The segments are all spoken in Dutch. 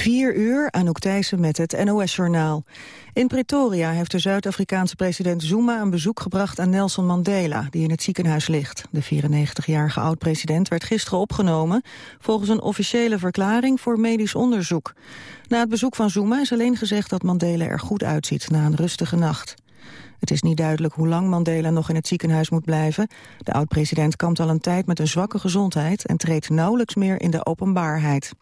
4 uur, Anouk Thijssen met het NOS-journaal. In Pretoria heeft de Zuid-Afrikaanse president Zuma een bezoek gebracht aan Nelson Mandela, die in het ziekenhuis ligt. De 94-jarige oud-president werd gisteren opgenomen, volgens een officiële verklaring voor medisch onderzoek. Na het bezoek van Zuma is alleen gezegd dat Mandela er goed uitziet na een rustige nacht. Het is niet duidelijk hoe lang Mandela nog in het ziekenhuis moet blijven. De oud-president kampt al een tijd met een zwakke gezondheid en treedt nauwelijks meer in de openbaarheid.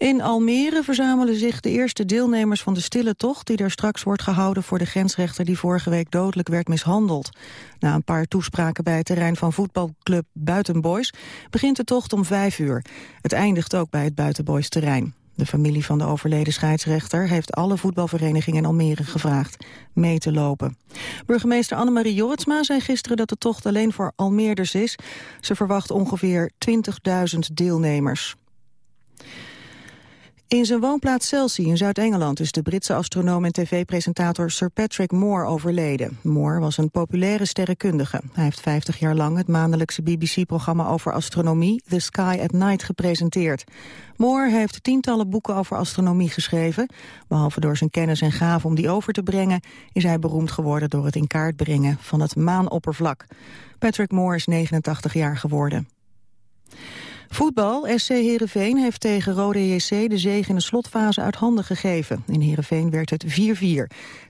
In Almere verzamelen zich de eerste deelnemers van de stille tocht... die er straks wordt gehouden voor de grensrechter die vorige week dodelijk werd mishandeld. Na een paar toespraken bij het terrein van voetbalclub Buitenboys... begint de tocht om vijf uur. Het eindigt ook bij het Buitenboys terrein. De familie van de overleden scheidsrechter heeft alle voetbalverenigingen in Almere gevraagd mee te lopen. Burgemeester Annemarie Jorritsma zei gisteren dat de tocht alleen voor Almeerders is. Ze verwacht ongeveer 20.000 deelnemers. In zijn woonplaats Chelsea in Zuid-Engeland is de Britse astronoom en tv-presentator Sir Patrick Moore overleden. Moore was een populaire sterrenkundige. Hij heeft 50 jaar lang het maandelijkse BBC-programma over astronomie The Sky at Night gepresenteerd. Moore heeft tientallen boeken over astronomie geschreven. Behalve door zijn kennis en gave om die over te brengen, is hij beroemd geworden door het in kaart brengen van het maanoppervlak. Patrick Moore is 89 jaar geworden. Voetbal. SC Heerenveen heeft tegen Rode JC de zege in de slotfase uit handen gegeven. In Heerenveen werd het 4-4.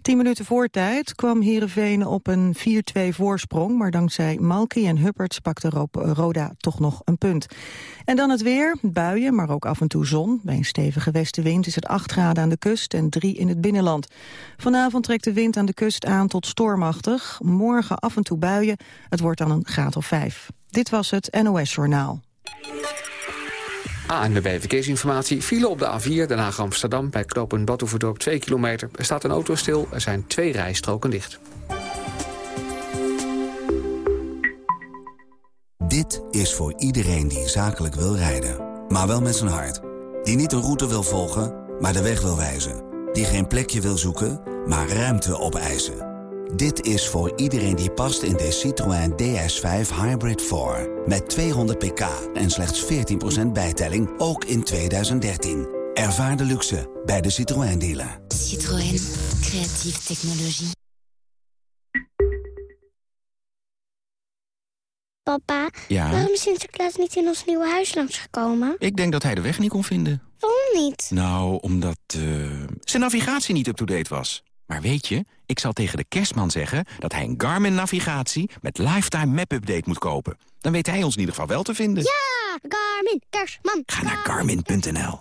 Tien minuten voor tijd kwam Heerenveen op een 4-2 voorsprong... maar dankzij Malky en Hupperts pakte Roda toch nog een punt. En dan het weer. Buien, maar ook af en toe zon. Bij een stevige westenwind is het 8 graden aan de kust en 3 in het binnenland. Vanavond trekt de wind aan de kust aan tot stormachtig. Morgen af en toe buien. Het wordt dan een graad of 5. Dit was het NOS Journaal. ANWB Verkeersinformatie. File op de A4 Den Haag-Amsterdam bij knooppunt Batuverdorp 2 kilometer. Er staat een auto stil, er zijn twee rijstroken dicht. Dit is voor iedereen die zakelijk wil rijden. Maar wel met zijn hart. Die niet een route wil volgen, maar de weg wil wijzen. Die geen plekje wil zoeken, maar ruimte opeisen. Dit is voor iedereen die past in de Citroën DS5 Hybrid 4. Met 200 pk en slechts 14% bijtelling, ook in 2013. Ervaar de luxe bij de Citroën dealer. Citroën, creatieve technologie. Papa, Ja? waarom is Sinterklaas niet in ons nieuwe huis langsgekomen? Ik denk dat hij de weg niet kon vinden. Waarom niet? Nou, omdat eh, zijn navigatie niet up-to-date was. Maar weet je, ik zal tegen de kerstman zeggen... dat hij een Garmin-navigatie met Lifetime Map-update moet kopen. Dan weet hij ons in ieder geval wel te vinden. Ja, Garmin, kerstman. Ga naar garmin.nl.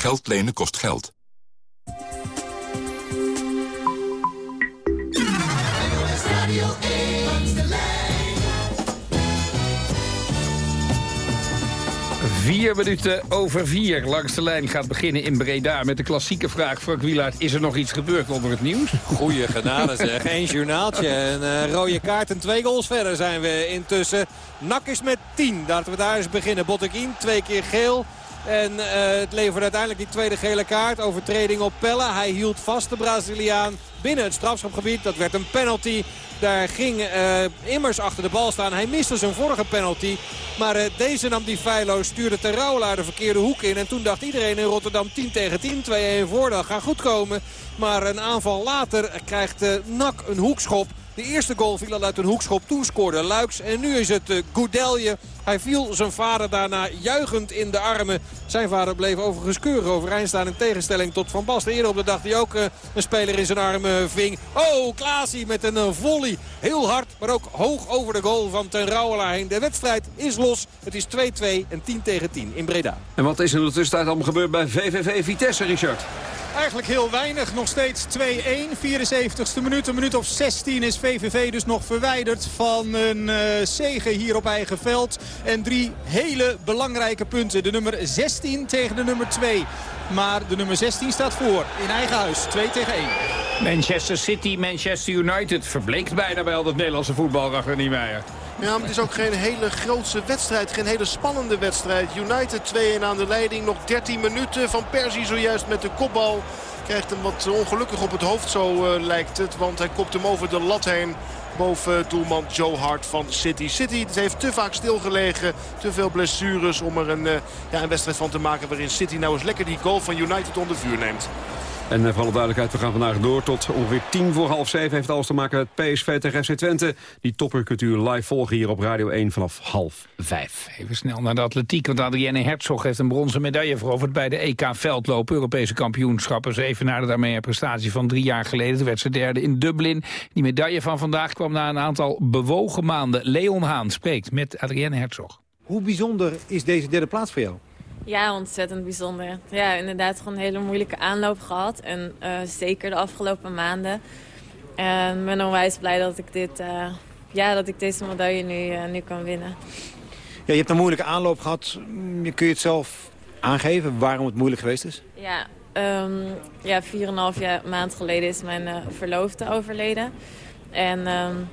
Geld lenen kost geld. Vier minuten over vier. Langs de lijn gaat beginnen in Breda met de klassieke vraag. Frank Wielaert, is er nog iets gebeurd onder het nieuws? Goeie genade zeg. Eén journaaltje. Een uh, rode kaart en twee goals verder zijn we intussen. Nak is met 10. Laten we daar eens beginnen. Botteguin, twee keer geel. En uh, het levert uiteindelijk die tweede gele kaart. Overtreding op Pelle. Hij hield vast de Braziliaan binnen het strafschopgebied. Dat werd een penalty. Daar ging uh, Immers achter de bal staan. Hij miste zijn vorige penalty. Maar uh, deze nam die feilloos, stuurde Terrouwelaar de verkeerde hoek in. En toen dacht iedereen in Rotterdam 10 tegen 10. 2-1 voor, dat gaat goed komen. Maar een aanval later krijgt uh, Nak een hoekschop. De eerste goal viel al uit een hoekschop. Toen scoorde Luiks. En nu is het Goudelje. Hij viel zijn vader daarna juichend in de armen. Zijn vader bleef overigens keurig overeind staan in tegenstelling tot Van Basten. Eerder op de dag die ook een speler in zijn armen ving. Oh, Klaasie met een uh, volley. Heel hard, maar ook hoog over de goal van Ten Rouwelaar heen. De wedstrijd is los. Het is 2-2 en 10 tegen 10 in Breda. En wat is er in de tussentijd allemaal gebeurd bij VVV Vitesse, Richard? Eigenlijk heel weinig. Nog steeds 2-1. 74ste minuut. Een minuut of 16 is VVV dus nog verwijderd van een uh, zege hier op eigen veld. En drie hele belangrijke punten. De nummer 16 tegen de nummer 2. Maar de nummer 16 staat voor in eigen huis. 2 tegen 1. Manchester City, Manchester United. Verbleekt bijna bij al dat Nederlandse voetbal, Niemeyer. Ja, het is ook geen hele grootse wedstrijd. Geen hele spannende wedstrijd. United 2-1 aan de leiding. Nog 13 minuten. Van Persie zojuist met de kopbal. Krijgt hem wat ongelukkig op het hoofd, zo uh, lijkt het. Want hij kopt hem over de lat heen boven doelman Joe Hart van City. City heeft te vaak stilgelegen. Te veel blessures om er een, uh, ja, een wedstrijd van te maken... waarin City nou eens lekker die goal van United onder vuur neemt. En voor alle duidelijkheid, we gaan vandaag door tot ongeveer tien voor half zeven. Heeft alles te maken met PSV tegen FC Twente. Die topper kunt u live volgen hier op Radio 1 vanaf half vijf. Even snel naar de atletiek, want Adrienne Herzog heeft een bronzen medaille veroverd bij de EK Veldloop. Europese kampioenschappen. Ze evenaarde daarmee een prestatie van drie jaar geleden. Toen werd ze derde in Dublin. Die medaille van vandaag kwam na een aantal bewogen maanden. Leon Haan spreekt met Adrienne Herzog. Hoe bijzonder is deze derde plaats voor jou? Ja, ontzettend bijzonder. Ja, inderdaad gewoon een hele moeilijke aanloop gehad. En uh, zeker de afgelopen maanden. En ik ben onwijs blij dat ik, dit, uh, ja, dat ik deze medaille nu, uh, nu kan winnen. Ja, je hebt een moeilijke aanloop gehad. Kun je het zelf aangeven waarom het moeilijk geweest is? Ja, um, ja 4,5 jaar, maand geleden is mijn verloofde overleden. En... Um,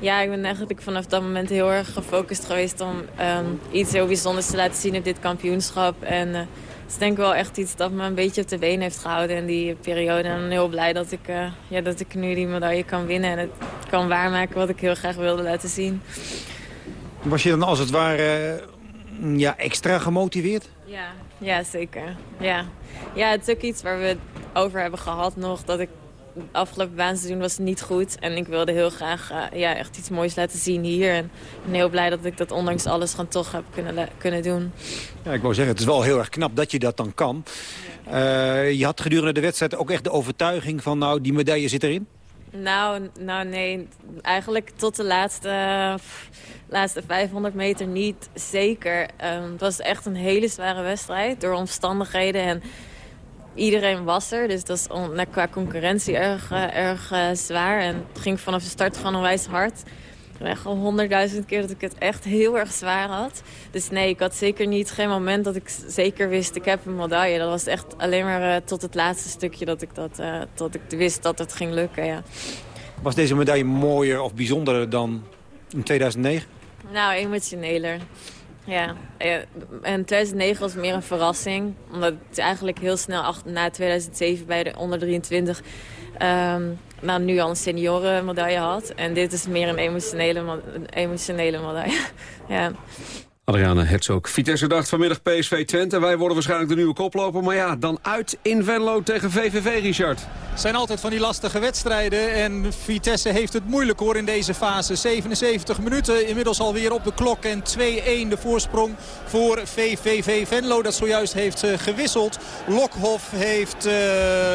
ja, ik ben eigenlijk vanaf dat moment heel erg gefocust geweest om um, iets heel bijzonders te laten zien op dit kampioenschap. En uh, het is denk ik wel echt iets dat me een beetje op de been heeft gehouden in die periode. En ik ben heel blij dat ik, uh, ja, dat ik nu die medaille kan winnen en het kan waarmaken wat ik heel graag wilde laten zien. Was je dan als het ware ja, extra gemotiveerd? Ja, ja zeker. Ja. ja, het is ook iets waar we het over hebben gehad nog. Dat ik het afgelopen baanseizoen was niet goed. En ik wilde heel graag uh, ja, echt iets moois laten zien hier. En ik ben heel blij dat ik dat ondanks alles gewoon toch heb kunnen, kunnen doen. Ja, ik wou zeggen, het is wel heel erg knap dat je dat dan kan. Uh, je had gedurende de wedstrijd ook echt de overtuiging van... nou, die medaille zit erin? Nou, nou nee, eigenlijk tot de laatste, laatste 500 meter niet zeker. Um, het was echt een hele zware wedstrijd door omstandigheden en iedereen was er. Dus dat is on, qua concurrentie erg, uh, erg uh, zwaar. En het ging vanaf de start gewoon onwijs hard. Echt al honderdduizend keer dat ik het echt heel erg zwaar had. Dus nee, ik had zeker niet geen moment dat ik zeker wist... ik heb een medaille. Dat was echt alleen maar uh, tot het laatste stukje dat ik, dat, dat ik wist dat het ging lukken, ja. Was deze medaille mooier of bijzonderder dan in 2009? Nou, emotioneler. Ja, en 2009 was meer een verrassing. Omdat het eigenlijk heel snel achter, na 2007 bij de onder 23... Um, nou, nu al een seniorenmedaille had. En dit is meer een emotionele, emotionele medaille. ja. Adriane Herzog. Vitesse dacht vanmiddag PSV Twente. Wij worden waarschijnlijk de nieuwe koploper. Maar ja, dan uit in Venlo tegen VVV, Richard. Het zijn altijd van die lastige wedstrijden. En Vitesse heeft het moeilijk hoor in deze fase. 77 minuten inmiddels alweer op de klok. En 2-1 de voorsprong voor VVV Venlo. Dat zojuist heeft uh, gewisseld. Lokhoff heeft uh,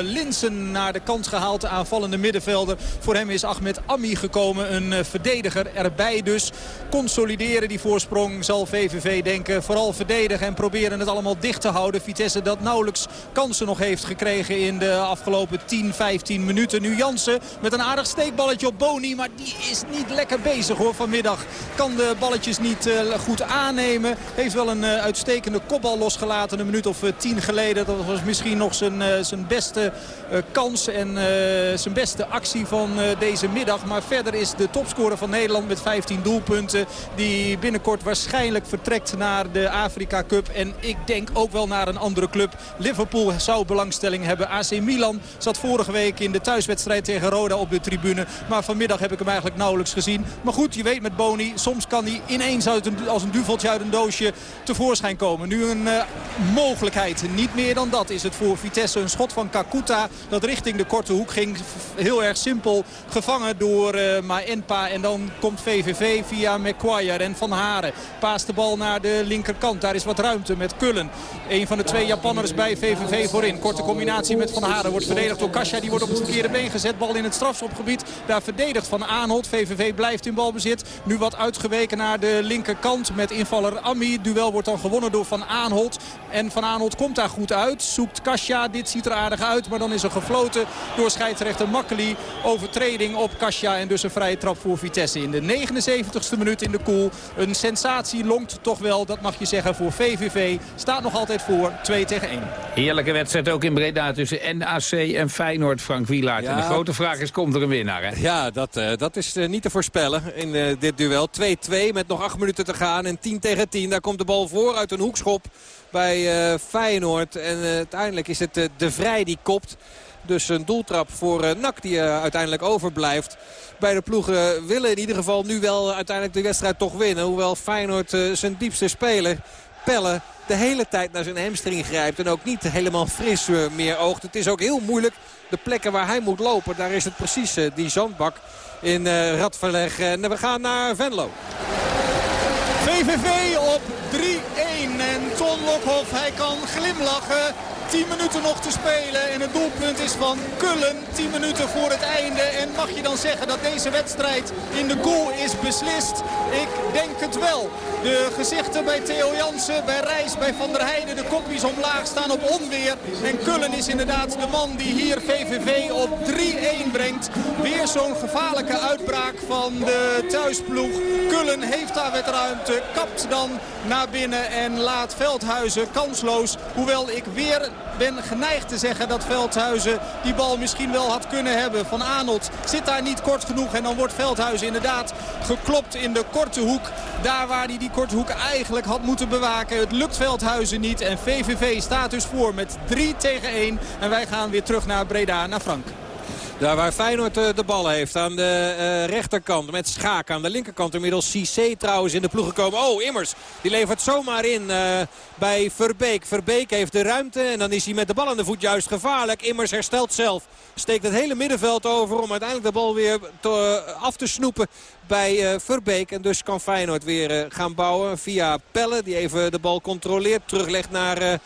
Linsen naar de kant gehaald. De aanvallende middenvelder. Voor hem is Ahmed Ami gekomen. Een uh, verdediger erbij dus. Consolideren die voorsprong zal VVV denken. Vooral verdedigen en proberen het allemaal dicht te houden. Vitesse dat nauwelijks kansen nog heeft gekregen in de afgelopen 10, 15 minuten. Nu Jansen met een aardig steekballetje op Boni. Maar die is niet lekker bezig hoor vanmiddag. Kan de balletjes niet uh, goed aannemen. Heeft wel een uh, uitstekende kopbal losgelaten een minuut of uh, tien geleden. Dat was misschien nog zijn, zijn beste kans en zijn beste actie van deze middag. Maar verder is de topscorer van Nederland met 15 doelpunten. Die binnenkort waarschijnlijk vertrekt naar de Afrika Cup. En ik denk ook wel naar een andere club. Liverpool zou belangstelling hebben. AC Milan zat vorige week in de thuiswedstrijd tegen Roda op de tribune. Maar vanmiddag heb ik hem eigenlijk nauwelijks gezien. Maar goed, je weet met Boni, soms kan hij ineens uit een, als een duveltje uit een doosje tevoorschijn komen. Nu een uh, mogelijkheid. Niet meer dan dat is het voor Vitesse. Een schot van Kakuta dat richting de korte hoek ging. Heel erg simpel gevangen door uh, Maenpa. En dan komt VVV via McQuire en Van Haren. Paast de bal naar de linkerkant. Daar is wat ruimte met Kullen. Een van de twee Japanners bij VVV voorin. Korte combinatie met Van Haren. Wordt verdedigd door Kasia. Die wordt op het verkeerde been gezet. Bal in het strafschopgebied. Daar verdedigt Van Aanholt. VVV blijft in balbezit. Nu wat uitgeweken naar de linkerkant met invaller Ami. Duel wordt dan gewonnen door Van Aanholt. En Van Aanholt komt daar goed uit. Zoekt Kasia. Dit ziet er aardig uit. Maar dan is er gefloten door scheidsrechter Makkeli. Overtreding op Kasia. En dus een vrije trap voor Vitesse in de 79ste minuut in de koel. Een sensatie longt toch wel, dat mag je zeggen, voor VVV. Staat nog altijd voor 2 tegen 1. Heerlijke wedstrijd ook in Breda tussen NAC en Feyenoord, Frank Wielaert. Ja. En de grote vraag is, komt er een winnaar? Hè? Ja, dat, uh, dat is uh, niet te voorspellen in uh, dit duel. 2-2 met nog 8 minuten te gaan en 10 tegen 10. Daar komt de bal voor uit een hoekschop bij Feyenoord. En uiteindelijk is het De Vrij die kopt. Dus een doeltrap voor NAC die uiteindelijk overblijft. Beide ploegen willen in ieder geval nu wel uiteindelijk de wedstrijd toch winnen. Hoewel Feyenoord zijn diepste speler, Pelle, de hele tijd naar zijn hamstring grijpt. En ook niet helemaal fris meer oogt. Het is ook heel moeilijk. De plekken waar hij moet lopen, daar is het precies die zandbak in Radverleg. En we gaan naar Venlo. VVV op 3-1 en Ton Lokhoff, hij kan glimlachen. 10 minuten nog te spelen en het doelpunt is van Kullen. 10 minuten voor het einde. En mag je dan zeggen dat deze wedstrijd in de goal is beslist? Ik denk het wel. De gezichten bij Theo Jansen, bij Reis, bij Van der Heijden. De kopjes omlaag staan op onweer. En Kullen is inderdaad de man die hier VVV op 3-1 brengt. Weer zo'n gevaarlijke uitbraak van de thuisploeg. Kullen heeft daar wat ruimte. Kapt dan naar binnen en laat Veldhuizen kansloos. Hoewel ik weer ben geneigd te zeggen dat Veldhuizen die bal misschien wel had kunnen hebben. Van Arnold zit daar niet kort genoeg en dan wordt Veldhuizen inderdaad geklopt in de korte hoek. Daar waar hij die korte hoek eigenlijk had moeten bewaken. Het lukt Veldhuizen niet en VVV staat dus voor met 3 tegen 1. En wij gaan weer terug naar Breda, naar Frank. Daar waar Feyenoord de bal heeft aan de uh, rechterkant met Schaak. Aan de linkerkant inmiddels Cissé trouwens in de ploeg gekomen. Oh, Immers. Die levert zomaar in uh, bij Verbeek. Verbeek heeft de ruimte en dan is hij met de bal aan de voet juist gevaarlijk. Immers herstelt zelf. Steekt het hele middenveld over om uiteindelijk de bal weer af te snoepen bij Verbeek. En dus kan Feyenoord weer gaan bouwen via Pelle. Die even de bal controleert. Teruglegt naar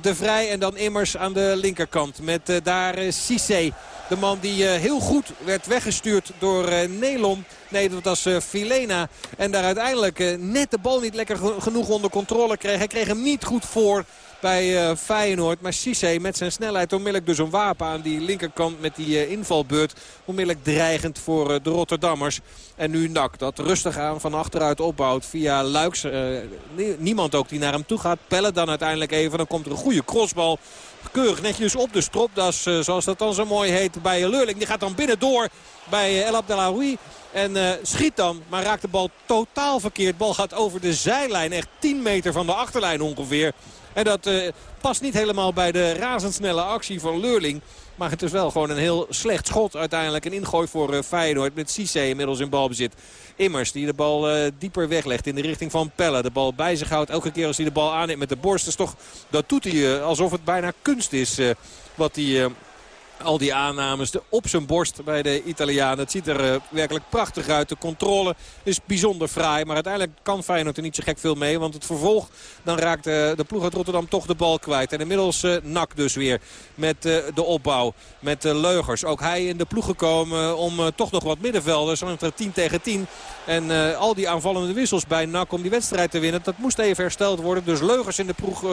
De Vrij en dan Immers aan de linkerkant. Met daar Cissé. De man die heel goed werd weggestuurd door Nelom. Nee, dat was Filena. En daar uiteindelijk net de bal niet lekker genoeg onder controle kreeg. Hij kreeg hem niet goed voor bij Feyenoord. Maar Cissé met zijn snelheid onmiddellijk dus een wapen aan die linkerkant met die invalbeurt. Onmiddellijk dreigend voor de Rotterdammers. En nu Nak dat rustig aan van achteruit opbouwt via Luiks. niemand ook die naar hem toe gaat. Pellen dan uiteindelijk even. Dan komt er een goede crossbal. Keurig netjes op de stropdas zoals dat dan zo mooi heet bij Leurling. Die gaat dan binnendoor bij El Abdelawi. En uh, schiet dan, maar raakt de bal totaal verkeerd. Bal gaat over de zijlijn, echt 10 meter van de achterlijn ongeveer. En dat past niet helemaal bij de razendsnelle actie van Leurling. Maar het is wel gewoon een heel slecht schot uiteindelijk. Een ingooi voor Feyenoord met Cissé inmiddels in balbezit. Immers die de bal uh, dieper weglegt in de richting van Pelle. De bal bij zich houdt elke keer als hij de bal aanneemt met de borst. Dus toch, dat doet hij alsof het bijna kunst is wat hij al die aannames op zijn borst bij de Italianen. Het ziet er uh, werkelijk prachtig uit. De controle is bijzonder fraai. Maar uiteindelijk kan Feyenoord er niet zo gek veel mee. Want het vervolg, dan raakt uh, de ploeg uit Rotterdam toch de bal kwijt. En inmiddels uh, Nak dus weer met de opbouw. Met Leugers. Ook hij in de ploeg gekomen om toch nog wat middenvelders. Want er 10 tegen 10. En al die aanvallende wissels bij Nak om die wedstrijd te winnen. Dat moest even hersteld worden. Dus Leugers in de ploeg,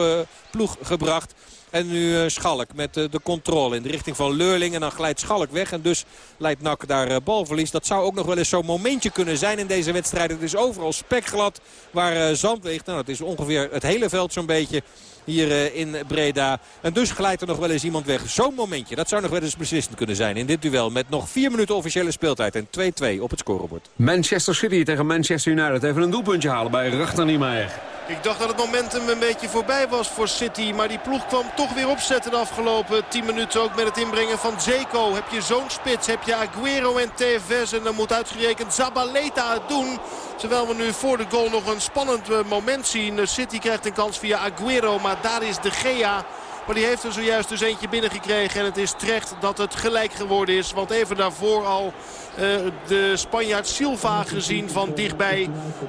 ploeg gebracht. En nu Schalk met de controle in de richting van Leurling. En dan glijdt Schalk weg. En dus leidt Nak daar balverlies. Dat zou ook nog wel eens zo'n momentje kunnen zijn in deze wedstrijd. Het is overal spekglad waar zand ligt. Nou, dat is ongeveer het hele veld zo'n beetje hier in Breda. En dus glijdt er nog wel eens iemand weg. Zo'n momentje, dat zou nog wel eens beslissend kunnen zijn in dit duel. Met nog vier minuten officiële speeltijd en 2-2 op het scorebord. Manchester City tegen Manchester United. Even een doelpuntje halen bij Rachter Niemeyer. Ik dacht dat het momentum een beetje voorbij was voor City. Maar die ploeg kwam toch weer opzetten de afgelopen 10 minuten. Ook met het inbrengen van Zeko. Heb je zo'n spits, heb je Aguero en Tevez. En dan moet uitgerekend Zabaleta het doen. Terwijl we nu voor de goal nog een spannend eh, moment zien. City krijgt een kans via Aguero. Maar daar is De Gea maar die heeft er zojuist dus eentje binnengekregen. En het is terecht dat het gelijk geworden is. Want even daarvoor al de Spanjaard Silva gezien van dichtbij.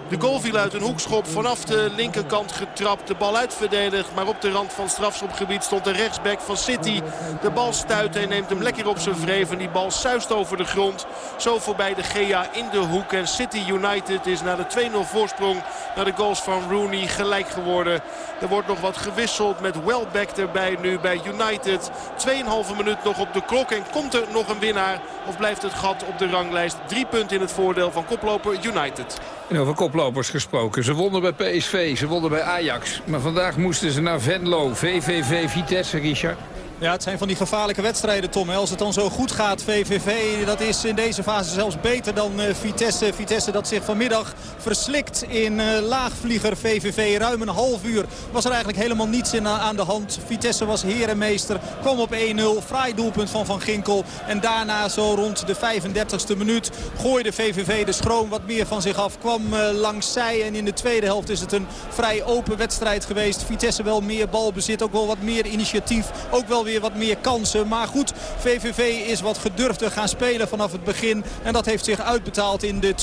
De goal viel uit een hoekschop vanaf de linkerkant getrapt. De bal uitverdedigd. Maar op de rand van strafschopgebied stond de rechtsback van City. De bal stuit en neemt hem lekker op zijn vreven. Die bal suist over de grond. Zo voorbij de Gea in de hoek. En City United is na de 2-0 voorsprong naar de goals van Rooney gelijk geworden. Er wordt nog wat gewisseld met Welbeck erbij nu bij United. 2,5 minuut nog op de klok. En komt er nog een winnaar? Of blijft het gat op de ranglijst? Drie punten in het voordeel van koploper United. En over koplopers gesproken. Ze wonnen bij PSV, ze wonnen bij Ajax. Maar vandaag moesten ze naar Venlo. VVV Vitesse, Richard. Ja, het zijn van die gevaarlijke wedstrijden, Tom. Als het dan zo goed gaat, VVV, dat is in deze fase zelfs beter dan uh, Vitesse. Vitesse dat zich vanmiddag verslikt in uh, laagvlieger VVV. Ruim een half uur was er eigenlijk helemaal niets in, uh, aan de hand. Vitesse was herenmeester, kwam op 1-0. Fraai doelpunt van Van Ginkel. En daarna zo rond de 35ste minuut gooide VVV de schroom wat meer van zich af. Kwam langs zij en in de tweede helft is het een vrij open wedstrijd geweest. Vitesse wel meer balbezit, ook wel wat meer initiatief. Ook wel weer weer wat meer kansen. Maar goed, VVV is wat gedurfd gaan spelen vanaf het begin. En dat heeft zich uitbetaald in de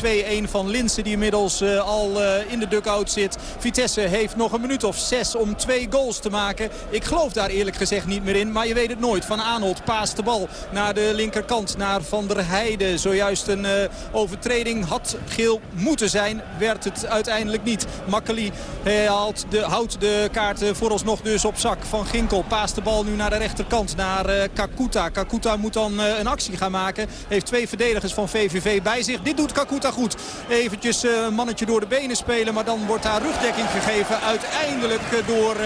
2-1 van Linsen die inmiddels uh, al uh, in de dugout zit. Vitesse heeft nog een minuut of zes om twee goals te maken. Ik geloof daar eerlijk gezegd niet meer in. Maar je weet het nooit. Van Aanholt paast de bal naar de linkerkant. Naar Van der Heijden. Zojuist een uh, overtreding had geel moeten zijn. Werd het uiteindelijk niet. Makkeli haalt de, houdt de kaart vooralsnog dus op zak. Van Ginkel paast de bal nu naar de rechter rechterkant naar uh, Kakuta. Kakuta moet dan uh, een actie gaan maken. Heeft twee verdedigers van VVV bij zich. Dit doet Kakuta goed. Eventjes uh, een mannetje door de benen spelen. Maar dan wordt daar rugdekking gegeven. Uiteindelijk door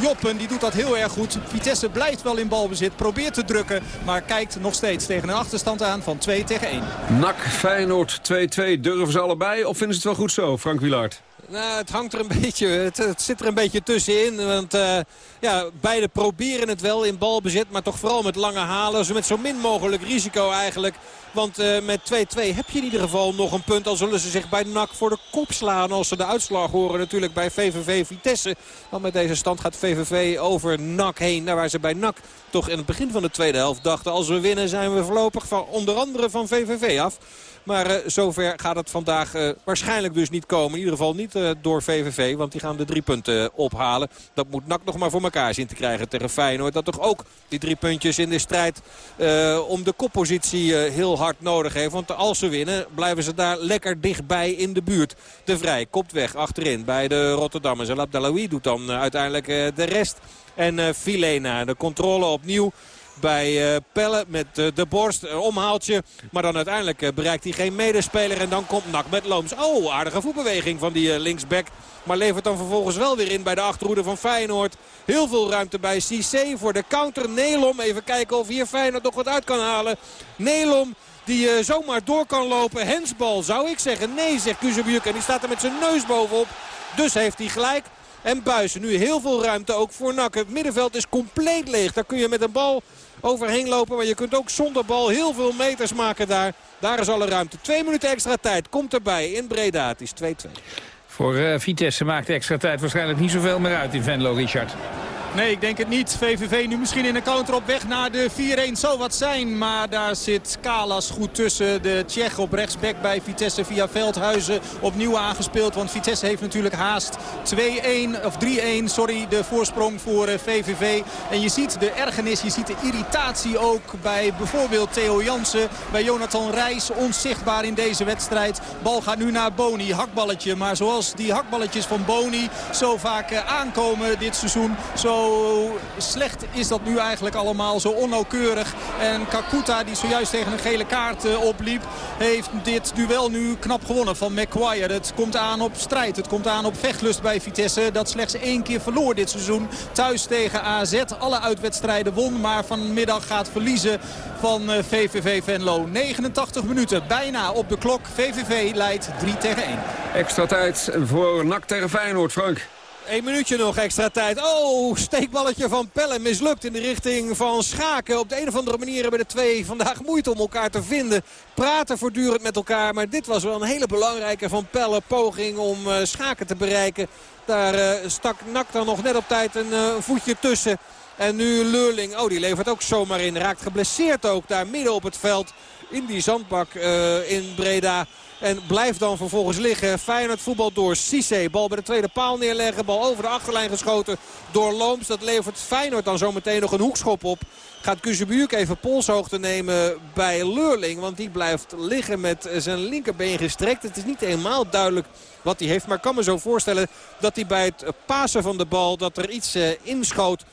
Joppen. Die doet dat heel erg goed. Vitesse blijft wel in balbezit. Probeert te drukken. Maar kijkt nog steeds tegen een achterstand aan van 2 tegen 1. NAC Feyenoord 2-2. Durven ze allebei? Of vinden ze het wel goed zo, Frank Wilaert? Nou, het hangt er een beetje, het, zit er een beetje tussenin. Want uh, ja, beide proberen het wel in balbezit. Maar toch vooral met lange halen. Zo met zo min mogelijk risico eigenlijk. Want uh, met 2-2 heb je in ieder geval nog een punt. Al zullen ze zich bij NAC voor de kop slaan als ze de uitslag horen natuurlijk bij VVV Vitesse. Want met deze stand gaat VVV over NAC heen. Naar waar ze bij NAC toch in het begin van de tweede helft dachten. Als we winnen zijn we voorlopig van onder andere van VVV af. Maar uh, zover gaat het vandaag uh, waarschijnlijk dus niet komen. In ieder geval niet uh, door VVV. Want die gaan de drie punten ophalen. Dat moet NAC nog maar voor elkaar zien te krijgen tegen Feyenoord. Dat toch ook die drie puntjes in de strijd om de koppositie heel hard nodig heeft. Want als ze winnen blijven ze daar lekker dichtbij in de buurt. De Vrij kopt weg achterin bij de Rotterdammers. Abdelawi doet dan uiteindelijk de rest. En Filena de controle opnieuw bij uh, Pelle met uh, de borst. Een omhaaltje. Maar dan uiteindelijk bereikt hij geen medespeler. En dan komt Nak met Looms. Oh, aardige voetbeweging van die linksback. Maar levert dan vervolgens wel weer in bij de achterhoede van Feyenoord. Heel veel ruimte bij Cissé voor de counter. Nelom, even kijken of hier Feyenoord nog wat uit kan halen. Nelom die zomaar door kan lopen. Hensbal zou ik zeggen. Nee, zegt Kuzebjuk. En die staat er met zijn neus bovenop. Dus heeft hij gelijk. En Buizen nu heel veel ruimte ook voor Nak. Het middenveld is compleet leeg. Daar kun je met een bal overheen lopen. Maar je kunt ook zonder bal heel veel meters maken daar. Daar is alle ruimte. Twee minuten extra tijd komt erbij in Breda. Het is 2-2. Voor uh, Vitesse maakt extra tijd waarschijnlijk niet zoveel meer uit in Venlo, Richard. Nee, ik denk het niet. VVV nu misschien in een counter op weg naar de 4-1. Zou wat zijn, maar daar zit Kalas goed tussen. De Tsjech op rechtsback bij Vitesse via Veldhuizen opnieuw aangespeeld. Want Vitesse heeft natuurlijk haast 2-1 of 3-1, sorry, de voorsprong voor VVV. Eh, en je ziet de ergernis, je ziet de irritatie ook bij bijvoorbeeld Theo Jansen. Bij Jonathan Reis, onzichtbaar in deze wedstrijd. Bal gaat nu naar Boni, hakballetje. Maar zoals die hakballetjes van Boni zo vaak eh, aankomen dit seizoen... zo slecht is dat nu eigenlijk allemaal. Zo onnauwkeurig. En Kakuta die zojuist tegen een gele kaart eh, opliep. Heeft dit duel nu knap gewonnen van McQuire. Het komt aan op strijd. Het komt aan op vechtlust bij Vitesse. Dat slechts één keer verloor dit seizoen. Thuis tegen AZ. Alle uitwedstrijden won. Maar vanmiddag gaat verliezen van VVV eh, Venlo. 89 minuten bijna op de klok. VVV leidt 3 tegen 1. Extra tijd voor NAC tegen Feyenoord, Frank. Eén minuutje nog extra tijd. Oh, steekballetje van Pelle mislukt in de richting van Schaken. Op de een of andere manier hebben de twee vandaag moeite om elkaar te vinden. Praten voortdurend met elkaar. Maar dit was wel een hele belangrijke van Pelle poging om uh, Schaken te bereiken. Daar uh, stak Nak dan nog net op tijd een uh, voetje tussen. En nu Leurling, oh die levert ook zomaar in. Raakt geblesseerd ook daar midden op het veld. In die zandbak in Breda. En blijft dan vervolgens liggen. Feyenoord voetbal door Cisse. Bal bij de tweede paal neerleggen. Bal over de achterlijn geschoten door Looms. Dat levert Feyenoord dan zometeen nog een hoekschop op. Gaat Kuzebuurk even polshoogte nemen bij Leurling. Want die blijft liggen met zijn linkerbeen gestrekt. Het is niet helemaal duidelijk wat hij heeft. Maar ik kan me zo voorstellen dat hij bij het pasen van de bal... dat er iets uh, inschoot...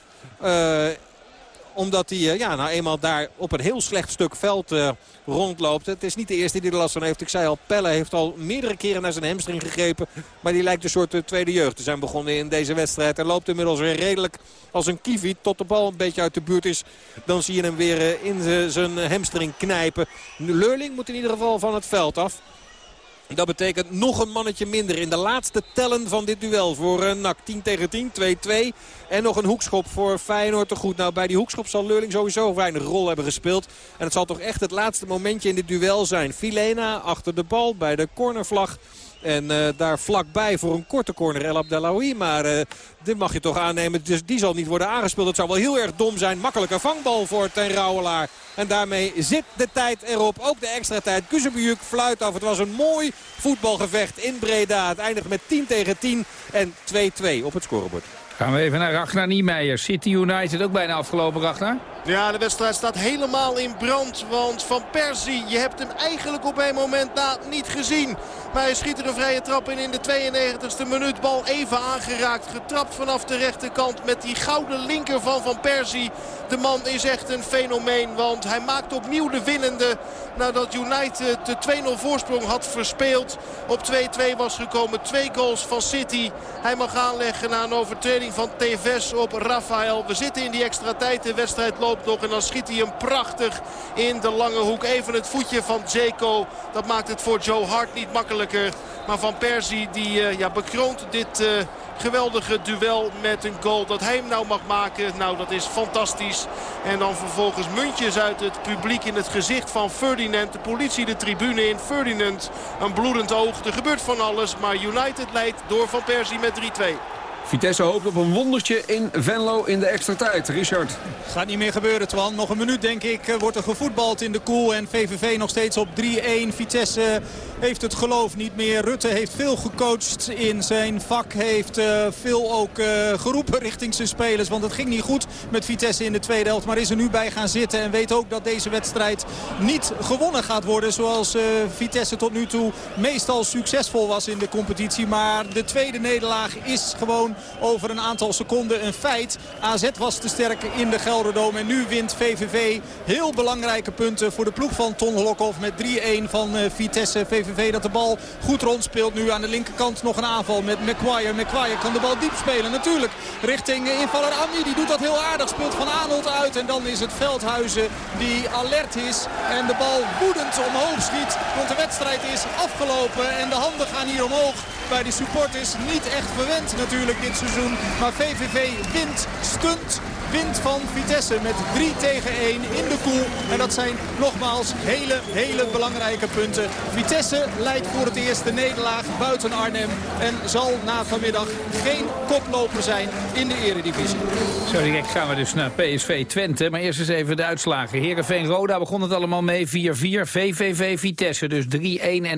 Uh, omdat hij uh, ja, nou eenmaal daar op een heel slecht stuk veld uh, rondloopt. Het is niet de eerste die er last van heeft. Ik zei al, Pelle heeft al meerdere keren naar zijn hamstring gegrepen. Maar die lijkt een soort uh, tweede jeugd te zijn begonnen in deze wedstrijd. Hij loopt inmiddels weer redelijk als een kiwi. Tot de bal een beetje uit de buurt is. Dan zie je hem weer in zijn hamstring knijpen. Leurling moet in ieder geval van het veld af. Dat betekent nog een mannetje minder in de laatste tellen van dit duel voor uh, NAC. 10 tegen 10, 2-2. En nog een hoekschop voor Feyenoord goed. Nou, bij die hoekschop zal Leurling sowieso weinig rol hebben gespeeld. En het zal toch echt het laatste momentje in dit duel zijn. Filena achter de bal bij de cornervlag. En uh, daar vlakbij voor een korte corner El Abdelawi. Maar uh, dit mag je toch aannemen. Dus die zal niet worden aangespeeld. Het zou wel heel erg dom zijn. Makkelijke vangbal voor Ten Rouwelaar. En daarmee zit de tijd erop. Ook de extra tijd. Kuzebujuk fluit af. Het was een mooi voetbalgevecht in Breda. Het eindigt met 10 tegen 10 en 2-2 op het scorebord. Gaan we even naar Ragnar Niemeyer. City United ook bijna afgelopen, Ragnar? Ja, de wedstrijd staat helemaal in brand. Want Van Persie, je hebt hem eigenlijk op een moment na niet gezien. Maar hij schiet er een vrije trap in in de 92e minuut. Bal even aangeraakt. Getrapt vanaf de rechterkant met die gouden linker van Van Persie. De man is echt een fenomeen. Want hij maakt opnieuw de winnende. Nadat United de 2-0 voorsprong had verspeeld. Op 2-2 was gekomen. Twee goals van City. Hij mag aanleggen na een overtreding van Tevez op Rafael. We zitten in die extra tijd. De wedstrijd loopt nog. En dan schiet hij hem prachtig in de lange hoek. Even het voetje van Zeko. Dat maakt het voor Joe Hart niet makkelijker. Maar Van Persie die uh, ja, bekroont dit... Uh, geweldige duel met een goal. Dat hij hem nou mag maken, nou dat is fantastisch. En dan vervolgens muntjes uit het publiek in het gezicht van Ferdinand. De politie de tribune in. Ferdinand een bloedend oog. Er gebeurt van alles, maar United leidt door Van Persie met 3-2. Vitesse hoopt op een wondertje in Venlo in de extra tijd. Richard. Gaat niet meer gebeuren, Twan. Nog een minuut, denk ik, wordt er gevoetbald in de koel. En VVV nog steeds op 3-1. Vitesse heeft het geloof niet meer. Rutte heeft veel gecoacht in zijn vak. Heeft uh, veel ook uh, geroepen richting zijn spelers. Want het ging niet goed met Vitesse in de tweede helft. Maar is er nu bij gaan zitten. En weet ook dat deze wedstrijd niet gewonnen gaat worden. Zoals Vitesse tot nu toe meestal succesvol was in de competitie. Maar de tweede nederlaag is gewoon over een aantal seconden een feit. AZ was te sterk in de Gelderdoom. En nu wint VVV heel belangrijke punten voor de ploeg van Ton Lokhoff. Met 3-1 van Vitesse. VVV dat de bal goed rondspeelt. Nu aan de linkerkant nog een aanval met McQuire. McQuire kan de bal diep spelen natuurlijk. Richting invaller Ami. Die doet dat heel aardig. Speelt Van Arnold uit. En dan is het Veldhuizen die alert is. En de bal woedend omhoog schiet. Want de wedstrijd is afgelopen. En de handen gaan hier omhoog bij de supporters. Niet echt verwend natuurlijk dit seizoen. Maar VVV wint, stunt wint van Vitesse met 3 tegen 1 in de koel. En dat zijn nogmaals hele, hele belangrijke punten. Vitesse leidt voor het eerst de nederlaag buiten Arnhem. En zal na vanmiddag geen koploper zijn in de eredivisie. Zo direct gaan we dus naar PSV Twente. Maar eerst eens even de uitslagen. Heerenveen-Roda begon het allemaal mee 4-4. VVV Vitesse dus 3-1.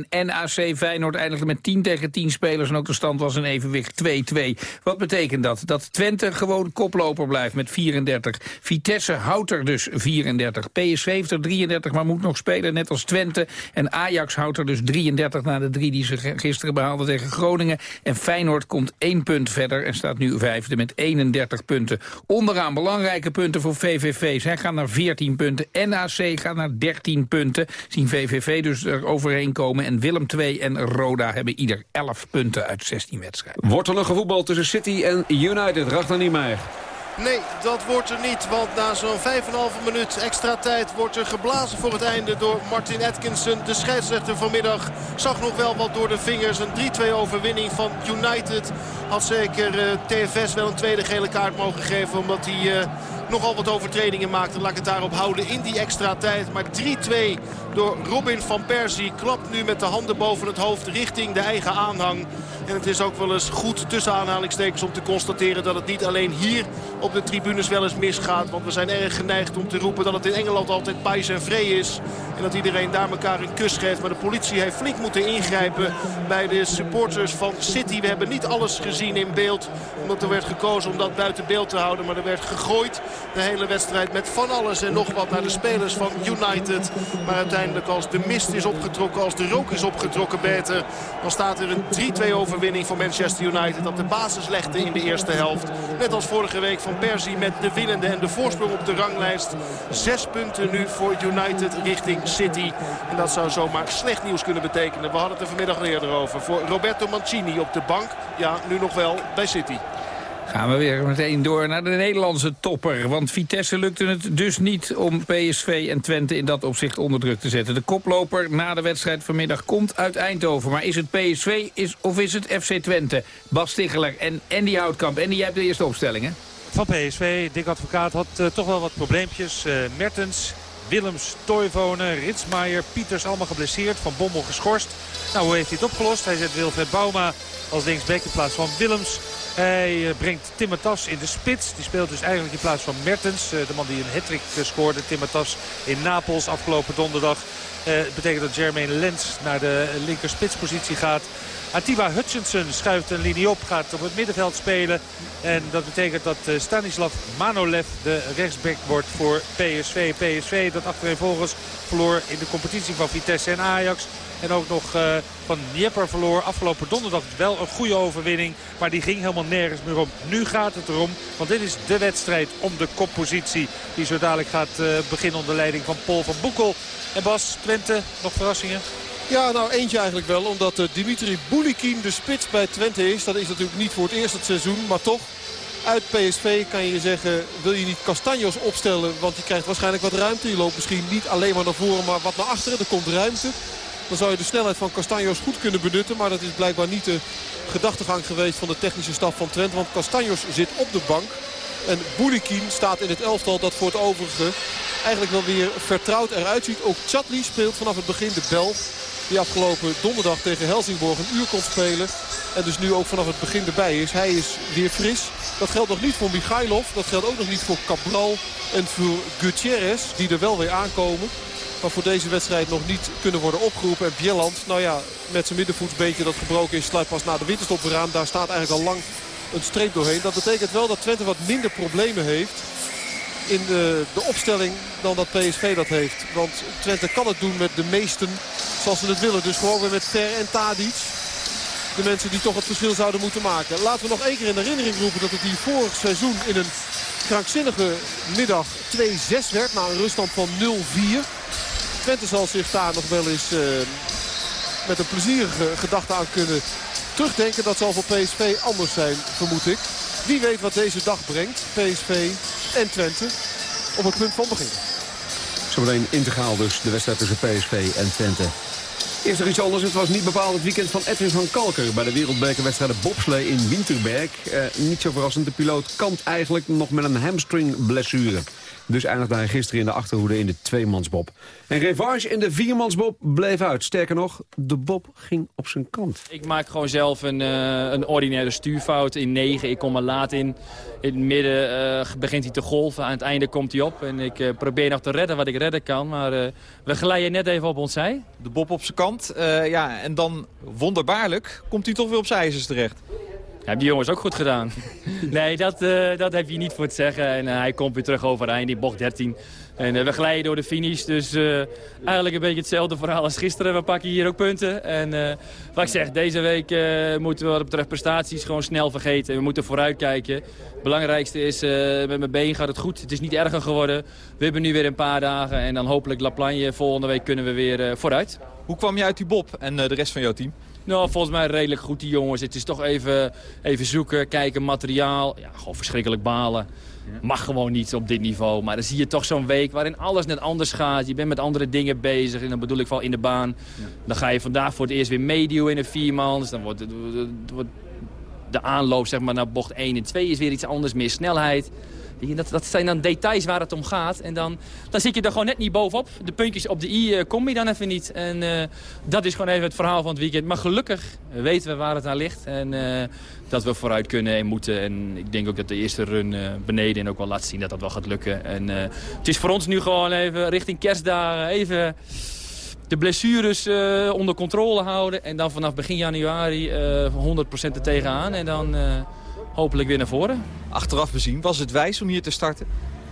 En NAC Feyenoord eindigde met 10 tegen 10 spelers. En ook de stand was een evenwicht 2-2. Wat betekent dat? Dat Twente gewoon koploper blijft met 4 34. Vitesse houdt er dus 34. PSV heeft er 33, maar moet nog spelen, net als Twente. En Ajax houdt er dus 33 na de drie die ze gisteren behaalden tegen Groningen. En Feyenoord komt één punt verder en staat nu vijfde met 31 punten. Onderaan belangrijke punten voor VVV. Zij gaan naar 14 punten. NAC gaat naar 13 punten. Zien VVV dus er overheen komen. En Willem II en Roda hebben ieder 11 punten uit 16 wedstrijden. Wordt nog gevoetbal tussen City en United? Racht niet meer. Nee, dat wordt er niet. Want na zo'n 5,5 minuut extra tijd wordt er geblazen voor het einde door Martin Atkinson. De scheidsrechter vanmiddag zag nog wel wat door de vingers. Een 3-2 overwinning van United. Had zeker eh, TFS wel een tweede gele kaart mogen geven. Omdat hij... Uh, nogal wat overtredingen maakte. Laat ik het daarop houden in die extra tijd. Maar 3-2 door Robin van Persie. Klapt nu met de handen boven het hoofd richting de eigen aanhang. En het is ook wel eens goed tussen aanhalingstekens om te constateren dat het niet alleen hier op de tribunes wel eens misgaat. Want we zijn erg geneigd om te roepen dat het in Engeland altijd pais en vree is. En dat iedereen daar elkaar een kus geeft. Maar de politie heeft flink moeten ingrijpen bij de supporters van City. We hebben niet alles gezien in beeld. Omdat er werd gekozen om dat buiten beeld te houden. Maar er werd gegooid de hele wedstrijd met van alles en nog wat naar de spelers van United. Maar uiteindelijk als de mist is opgetrokken, als de rook is opgetrokken beter... dan staat er een 3-2 overwinning voor Manchester United dat de basis legde in de eerste helft. Net als vorige week van Persie met de winnende en de voorsprong op de ranglijst. Zes punten nu voor United richting City. En dat zou zomaar slecht nieuws kunnen betekenen. We hadden het er vanmiddag eerder over. Voor Roberto Mancini op de bank. Ja, nu nog wel bij City. Gaan we weer meteen door naar de Nederlandse topper. Want Vitesse lukte het dus niet om PSV en Twente in dat opzicht onder druk te zetten. De koploper na de wedstrijd vanmiddag komt uit Eindhoven. Maar is het PSV is, of is het FC Twente? Bas Stigler en Andy Houtkamp. Andy, jij hebt de eerste opstellingen. Van PSV, Dick Advocaat had uh, toch wel wat probleempjes. Uh, Mertens, Willems, Toivonen, Ritsmaier, Pieters allemaal geblesseerd. Van Bommel geschorst. Nou, hoe heeft hij het opgelost? Hij zet Wilfred Bauma als linksback in plaats van Willems. Hij eh, brengt Timmertas in de spits. Die speelt dus eigenlijk in plaats van Mertens. Eh, de man die een hattrick eh, scoorde. Timmertas in Napels afgelopen donderdag. Het betekent dat Jermaine Lens naar de linker spitspositie gaat. Atiba Hutchinson schuift een linie op, gaat op het middenveld spelen. En dat betekent dat Stanislav Manolev de rechtsback wordt voor PSV. PSV dat achtereenvolgens verloor in de competitie van Vitesse en Ajax. En ook nog uh, van Dnieper verloor afgelopen donderdag wel een goede overwinning. Maar die ging helemaal nergens meer om. Nu gaat het erom, want dit is de wedstrijd om de koppositie. Die zo dadelijk gaat uh, beginnen onder leiding van Paul van Boekel. En Bas, Twente, nog verrassingen? Ja, nou eentje eigenlijk wel. Omdat uh, Dimitri Boulikin de spits bij Twente is. Dat is natuurlijk niet voor het eerst het seizoen, maar toch. Uit PSV kan je zeggen, wil je niet Castanjos opstellen, want je krijgt waarschijnlijk wat ruimte. Je loopt misschien niet alleen maar naar voren, maar wat naar achteren. Er komt ruimte. Dan zou je de snelheid van Castanjos goed kunnen benutten. Maar dat is blijkbaar niet de gedachtegang geweest van de technische staf van Trent. Want Castanjos zit op de bank. En Boulikin staat in het elftal dat voor het overige eigenlijk wel weer vertrouwd eruit ziet. Ook Chatli speelt vanaf het begin de Belg. Die afgelopen donderdag tegen Helsingborg een uur kon spelen. En dus nu ook vanaf het begin erbij is. Hij is weer fris. Dat geldt nog niet voor Michailov. Dat geldt ook nog niet voor Cabral en voor Gutierrez. Die er wel weer aankomen. Maar voor deze wedstrijd nog niet kunnen worden opgeroepen. En Bjelland, nou ja, met zijn middenvoetsbeentje dat gebroken is, sluit pas na de winterstop weer aan. Daar staat eigenlijk al lang een streep doorheen. Dat betekent wel dat Twente wat minder problemen heeft in de, de opstelling dan dat PSV dat heeft. Want Twente kan het doen met de meesten zoals ze het willen. Dus gewoon weer met Ter en Tadic. De mensen die toch het verschil zouden moeten maken. Laten we nog één keer in herinnering roepen dat het hier vorig seizoen in een krankzinnige middag 2-6 werd. Na een ruststand van 0-4. Twente zal zich daar nog wel eens uh, met een plezierige gedachte aan kunnen terugdenken. Dat zal voor PSV anders zijn, vermoed ik. Wie weet wat deze dag brengt, PSV en Twente, op het punt van begin. Zometeen integraal dus, de wedstrijd tussen PSV en Twente. Eerst nog iets anders. Het was niet bepaald het weekend van Edwin van Kalker... bij de wereldbekerwedstrijden bobslee in Winterberg. Eh, niet zo verrassend, de piloot kampt eigenlijk nog met een hamstringblessure. Dus eindigde hij gisteren in de achterhoede in de tweemansbob. En revanche in de viermansbob bleef uit. Sterker nog, de bob ging op zijn kant. Ik maak gewoon zelf een, uh, een ordinaire stuurfout in 9. Ik kom er laat in. In het midden uh, begint hij te golven. Aan het einde komt hij op. En ik uh, probeer nog te redden wat ik redden kan. Maar we glijden net even op ons zij. De bob op zijn kant. ja, en dan wonderbaarlijk komt hij toch weer op zijn ijzers terecht. Hebben die jongens ook goed gedaan. nee, dat, uh, dat heb je niet voor het zeggen. En uh, hij komt weer terug overeind in bocht 13. En uh, we glijden door de finish. Dus eigenlijk een beetje hetzelfde verhaal als gisteren. We pakken hier ook punten. En wat ik zeg, deze week moeten we wat betreft prestaties gewoon snel vergeten. We moeten vooruitkijken. Het belangrijkste is, met mijn been gaat het goed. Het is niet erger geworden. We hebben nu weer een paar dagen. En dan hopelijk La. Volgende week kunnen we weer vooruit. Hoe kwam je uit die Bob en de rest van jouw team? Nou, volgens mij redelijk goed die jongens. Het is toch even, even zoeken, kijken, materiaal. Ja, gewoon verschrikkelijk balen. Mag gewoon niet op dit niveau. Maar dan zie je toch zo'n week waarin alles net anders gaat. Je bent met andere dingen bezig. En dan bedoel ik wel in de baan. Dan ga je vandaag voor het eerst weer meeduwen in een viermans. Dan wordt, wordt de aanloop zeg maar, naar bocht 1 en 2 is weer iets anders. Meer snelheid. Dat, dat zijn dan details waar het om gaat. En dan, dan zit je er gewoon net niet bovenop. De puntjes op de i uh, kom je dan even niet. En uh, dat is gewoon even het verhaal van het weekend. Maar gelukkig weten we waar het aan ligt. En uh, dat we vooruit kunnen en moeten. En ik denk ook dat de eerste run beneden en ook wel laat zien dat dat wel gaat lukken. En het is voor ons nu gewoon even richting kerstdagen even de blessures onder controle houden. En dan vanaf begin januari uh, 100% er tegenaan. En dan hopelijk weer naar voren. Achteraf bezien, was het wijs om hier te starten?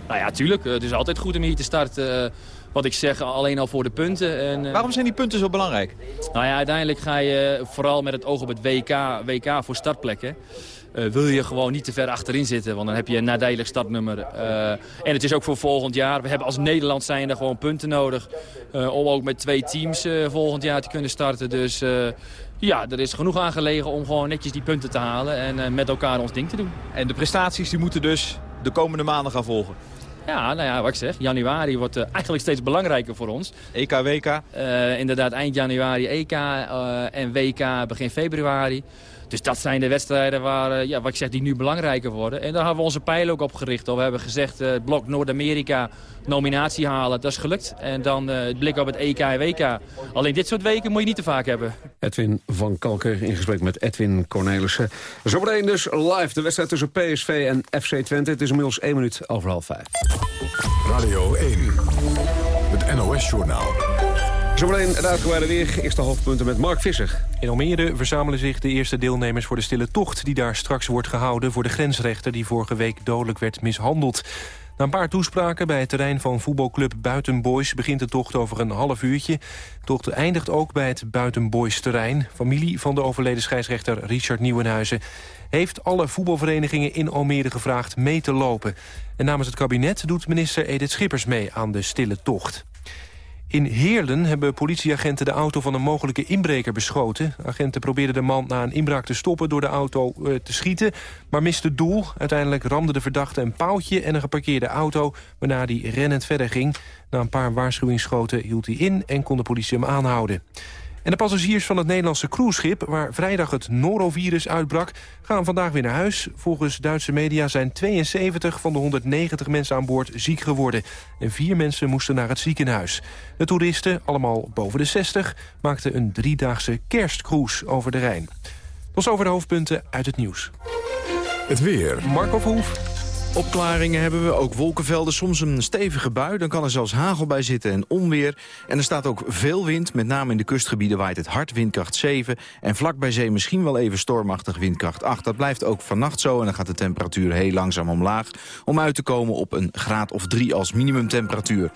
Nou ja, tuurlijk. Het is altijd goed om hier te starten. Wat ik zeg, alleen al voor de punten. En, Waarom zijn die punten zo belangrijk? Nou ja, uiteindelijk ga je vooral met het oog op het WK, WK voor startplekken. Uh, wil je gewoon niet te ver achterin zitten. Want dan heb je een nadelig startnummer. Uh, en het is ook voor volgend jaar. We hebben als Nederland zijn er gewoon punten nodig. Uh, om ook met twee teams volgend jaar te kunnen starten. Dus ja, er is genoeg aangelegen om gewoon netjes die punten te halen. En met elkaar ons ding te doen. En de prestaties die moeten dus de komende maanden gaan volgen? Ja, nou ja, wat ik zeg. Januari wordt uh, eigenlijk steeds belangrijker voor ons. EK, WK? Uh, inderdaad, eind januari EK en WK begin februari. Dus dat zijn de wedstrijden waar, ja, wat ik zeg, die nu belangrijker worden. En daar hebben we onze pijlen ook op gericht. We hebben gezegd, het blok Noord-Amerika nominatie halen. Dat is gelukt. En dan het blik op het EK en WK. Alleen dit soort weken moet je niet te vaak hebben. Edwin van Kalker in gesprek met Edwin Cornelissen. Zometeen dus live de wedstrijd tussen PSV en FC Twente. Het is inmiddels 1 minuut over half 5. Radio 1, het NOS-journaal. Zometeen het uitgebreide weer. Eerste hoofdpunten met Mark Visser. In Almere verzamelen zich de eerste deelnemers voor de stille tocht... die daar straks wordt gehouden voor de grensrechter... die vorige week dodelijk werd mishandeld. Na een paar toespraken bij het terrein van voetbalclub Buitenboys... begint de tocht over een half uurtje. De tocht eindigt ook bij het Buitenboys terrein. Familie van de overleden scheidsrechter Richard Nieuwenhuizen... heeft alle voetbalverenigingen in Almere gevraagd mee te lopen. En namens het kabinet doet minister Edith Schippers mee aan de stille tocht. In Heerlen hebben politieagenten de auto van een mogelijke inbreker beschoten. Agenten probeerden de man na een inbraak te stoppen door de auto uh, te schieten... maar miste het doel. Uiteindelijk ramde de verdachte een paaltje en een geparkeerde auto... waarna hij rennend verder ging. Na een paar waarschuwingsschoten hield hij in en kon de politie hem aanhouden. En de passagiers van het Nederlandse cruiseschip... waar vrijdag het norovirus uitbrak, gaan vandaag weer naar huis. Volgens Duitse media zijn 72 van de 190 mensen aan boord ziek geworden. En vier mensen moesten naar het ziekenhuis. De toeristen, allemaal boven de 60, maakten een driedaagse kerstcruise over de Rijn. Tot over de hoofdpunten uit het nieuws. Het weer. Marco Verhoef. Opklaringen hebben we, ook wolkenvelden, soms een stevige bui. Dan kan er zelfs hagel bij zitten en onweer. En er staat ook veel wind, met name in de kustgebieden waait het hard windkracht 7. En vlak bij zee misschien wel even stormachtig windkracht 8. Dat blijft ook vannacht zo en dan gaat de temperatuur heel langzaam omlaag... om uit te komen op een graad of 3 als minimumtemperatuur.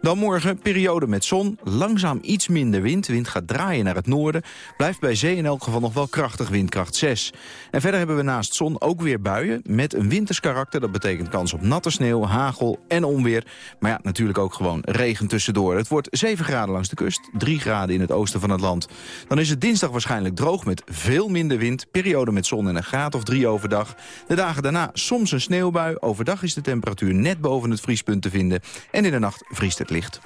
Dan morgen periode met zon, langzaam iets minder wind. Wind gaat draaien naar het noorden. Blijft bij zee in elk geval nog wel krachtig windkracht 6. En verder hebben we naast zon ook weer buien met een winterskarakter. Dat betekent kans op natte sneeuw, hagel en onweer. Maar ja, natuurlijk ook gewoon regen tussendoor. Het wordt 7 graden langs de kust, 3 graden in het oosten van het land. Dan is het dinsdag waarschijnlijk droog met veel minder wind. Periode met zon en een graad of 3 overdag. De dagen daarna soms een sneeuwbui. Overdag is de temperatuur net boven het vriespunt te vinden. En in de nacht vriest het licht.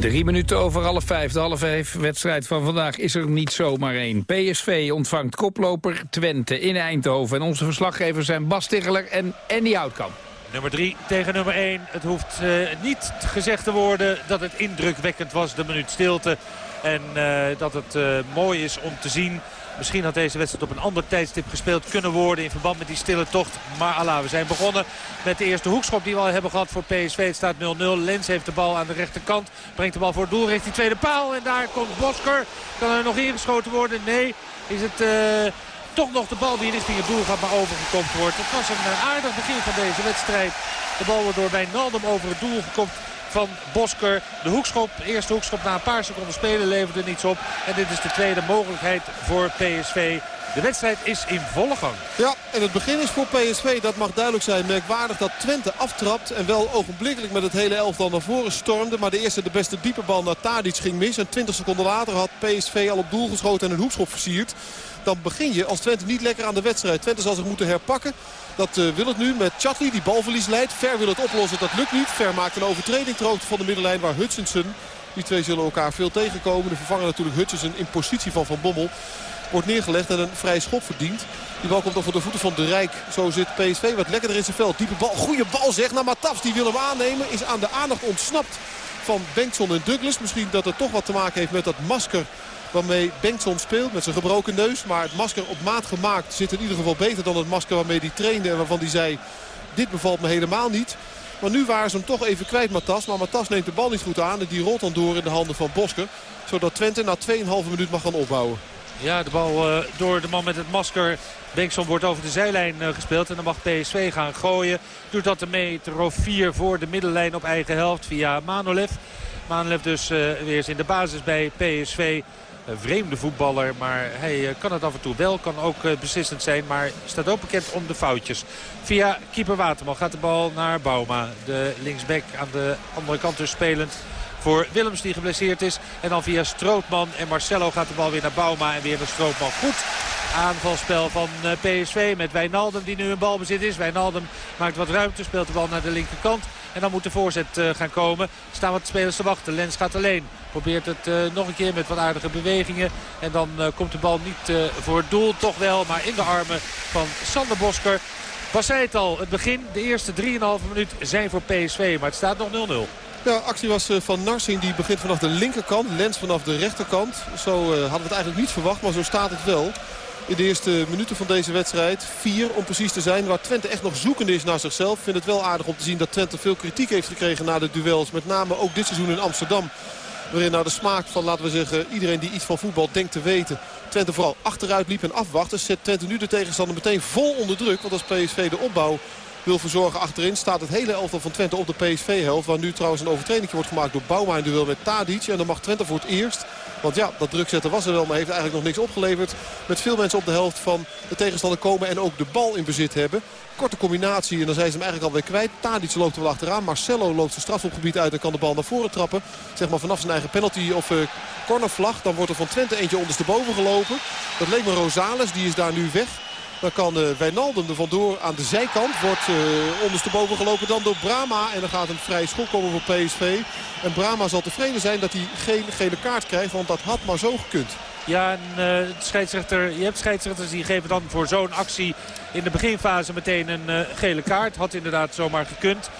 Drie minuten over half vijf. De half vijf wedstrijd van vandaag is er niet zomaar één. PSV ontvangt koploper Twente in Eindhoven. En onze verslaggevers zijn Bas Ticheler en Andy Houtkamp. Nummer 3 tegen nummer 1. Het hoeft uh, niet gezegd te worden dat het indrukwekkend was, de minuut stilte. En uh, dat het uh, mooi is om te zien Misschien had deze wedstrijd op een ander tijdstip gespeeld kunnen worden in verband met die stille tocht. Maar Allah, we zijn begonnen met de eerste hoekschop die we al hebben gehad voor PSV. Het staat 0-0. Lens heeft de bal aan de rechterkant. Brengt de bal voor het doel richting tweede paal. En daar komt Bosker. Kan er nog ingeschoten worden? Nee. Is het... eh, toch nog de bal die richting het doel gaat, maar overgekopt wordt. Het was een aardig begin van deze wedstrijd. De bal wordt door Wijnaldum over het doel gekopt van Bosker. De hoekschop, eerste hoekschop na een paar seconden spelen leverde niets op. En dit is de tweede mogelijkheid voor PSV. De wedstrijd is in volle gang. Ja, en het begin is voor PSV, dat mag duidelijk zijn. Merkwaardig dat Twente aftrapt en wel ogenblikkelijk met het hele elftal naar voren stormde. Maar de eerste, de beste dieperbal naar Tadic ging mis. En 20 seconden later had PSV al op doel geschoten en een hoekschop versierd. Dan begin je als Twente niet lekker aan de wedstrijd. Twente zal zich moeten herpakken. Dat eh, wil het nu met Chatli die balverlies leidt. Ver wil het oplossen, dat lukt niet. Ver maakt een overtreding ter van de middenlijn waar Hutchinson... Die twee zullen elkaar veel tegenkomen. De vervanger natuurlijk Hutchinson in positie van Van Bommel wordt neergelegd en een vrije schop verdient. Die bal komt over de voeten van de Rijk. Zo zit PSV wat lekkerder in zijn veld. Diepe bal, goede bal zeg naar Matafs. Die wil hem aannemen. Is aan de aandacht ontsnapt van Bengtson en Douglas. Misschien dat het toch wat te maken heeft met dat masker waarmee Bengtson speelt. Met zijn gebroken neus. Maar het masker op maat gemaakt zit in ieder geval beter dan het masker waarmee hij trainde. En waarvan hij zei, dit bevalt me helemaal niet. Maar nu waren ze hem toch even kwijt, Matas. Maar Matas neemt de bal niet goed aan. En die rolt dan door in de handen van Bosker. Zodat Twente na 2,5 minuut mag gaan opbouwen. Ja, de bal uh, door de man met het masker. Bengtson wordt over de zijlijn uh, gespeeld. En dan mag PSV gaan gooien. Doet dat een meter of vier voor de middenlijn op eigen helft via Manolev. Manolev dus uh, weer eens in de basis bij PSV. Een vreemde voetballer, maar hij kan het af en toe wel. Kan ook beslissend zijn, maar staat ook bekend om de foutjes. Via keeper Waterman gaat de bal naar Bauma. De linksback aan de andere kant dus spelend voor Willems die geblesseerd is. En dan via Strootman en Marcelo gaat de bal weer naar Bauma en weer naar Strootman. Goed aanvalspel van eh, PSV met Wijnaldum die nu een balbezit is. Wijnaldum maakt wat ruimte, speelt de bal naar de linkerkant. En dan moet de voorzet uh, gaan komen. Staan wat spelers te wachten. Lens gaat alleen. Probeert het uh, nog een keer met wat aardige bewegingen. En dan komt de bal niet voor doel. Toch wel, maar in de armen van Sander Bosker. Was zei het al, het begin, de eerste 3,5 minuut zijn voor PSV. Maar het staat nog 0-0. Ja, actie was van Narsing. Die begint vanaf de linkerkant. Lens vanaf de rechterkant. Zo uh, hadden we het eigenlijk niet verwacht. Maar zo staat het wel. In de eerste minuten van deze wedstrijd. Vier om precies te zijn. Waar Twente echt nog zoekende is naar zichzelf. Ik vind het wel aardig om te zien dat Twente veel kritiek heeft gekregen na de duels. Met name ook dit seizoen in Amsterdam. Waarin nou de smaak van, laten we zeggen, iedereen die iets van voetbal denkt te weten. Twente vooral achteruit liep en afwachtte. Zet Twente nu de tegenstander meteen vol onder druk. Want als PSV de opbouw wil verzorgen achterin. Staat het hele elftal van Twente op de PSV-helft. Waar nu trouwens een overtreding wordt gemaakt door Bouma in duel met Tadic. En dan mag Twente voor het eerst. Want ja, dat drukzetten was er wel, maar heeft eigenlijk nog niks opgeleverd. Met veel mensen op de helft van de tegenstander komen en ook de bal in bezit hebben. Korte combinatie en dan zijn ze hem eigenlijk alweer kwijt. Tadic loopt er wel achteraan. Marcelo loopt zijn strafopgebied uit en kan de bal naar voren trappen. Zeg maar vanaf zijn eigen penalty of uh, cornervlag. Dan wordt er van Twente eentje ondersteboven gelopen. Dat leek me Rosales, die is daar nu weg. Dan kan uh, Wijnaldum er vandoor aan de zijkant. Wordt uh, ondersteboven gelopen dan door Brama. En dan gaat een vrije schop komen voor PSV. En Brama zal tevreden zijn dat hij geen gele kaart krijgt. Want dat had maar zo gekund. Ja, en, uh, scheidsrechter, je hebt scheidsrechters die geven dan voor zo'n actie in de beginfase meteen een gele kaart. Had inderdaad zomaar gekund.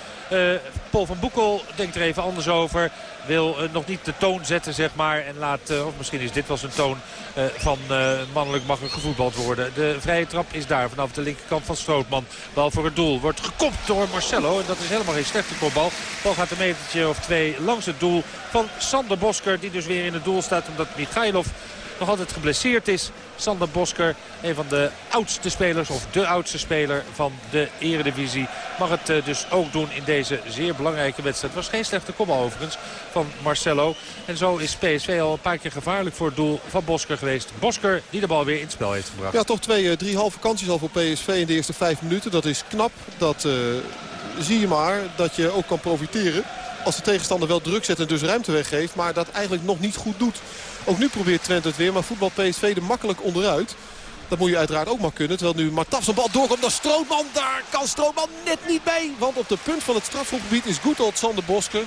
Paul van Boekel denkt er even anders over. Wil uh, nog niet de toon zetten, zeg maar. En laat, uh, of misschien is dit wel zijn toon van mannelijk mag er gevoetbald worden. De vrije trap is daar vanaf de linkerkant van Strootman. Bal voor het doel. Wordt gekopt door Marcelo. En dat is helemaal geen slechte kopbal. Bal gaat een metertje of twee langs het doel van Sander Bosker. Die dus weer in het doel staat omdat Michailov nog altijd geblesseerd is. Sander Bosker, een van de oudste spelers of de oudste speler van de eredivisie. Mag het uh, dus ook doen in deze zeer belangrijke wedstrijd. Het was geen slechte kopbal overigens van Marcelo. En zo is PSV al een paar keer gevaarlijk voor het doel van Bosker geweest. Bosker die de bal weer in het spel heeft gebracht. Ja, toch twee, uh, drie halve kansjes al voor PSV in de eerste vijf minuten. Dat is knap. Dat uh, zie je maar dat je ook kan profiteren. Als de tegenstander wel druk zet en dus ruimte weggeeft. Maar dat eigenlijk nog niet goed doet. Ook nu probeert Twente het weer, maar voetbal PSV er makkelijk onderuit. Dat moet je uiteraard ook maar kunnen. Terwijl nu Martafs een bal doorkomt naar Strootman. Daar kan Strootman net niet bij. Want op de punt van het strafschopgebied is Goedald Sander Bosker.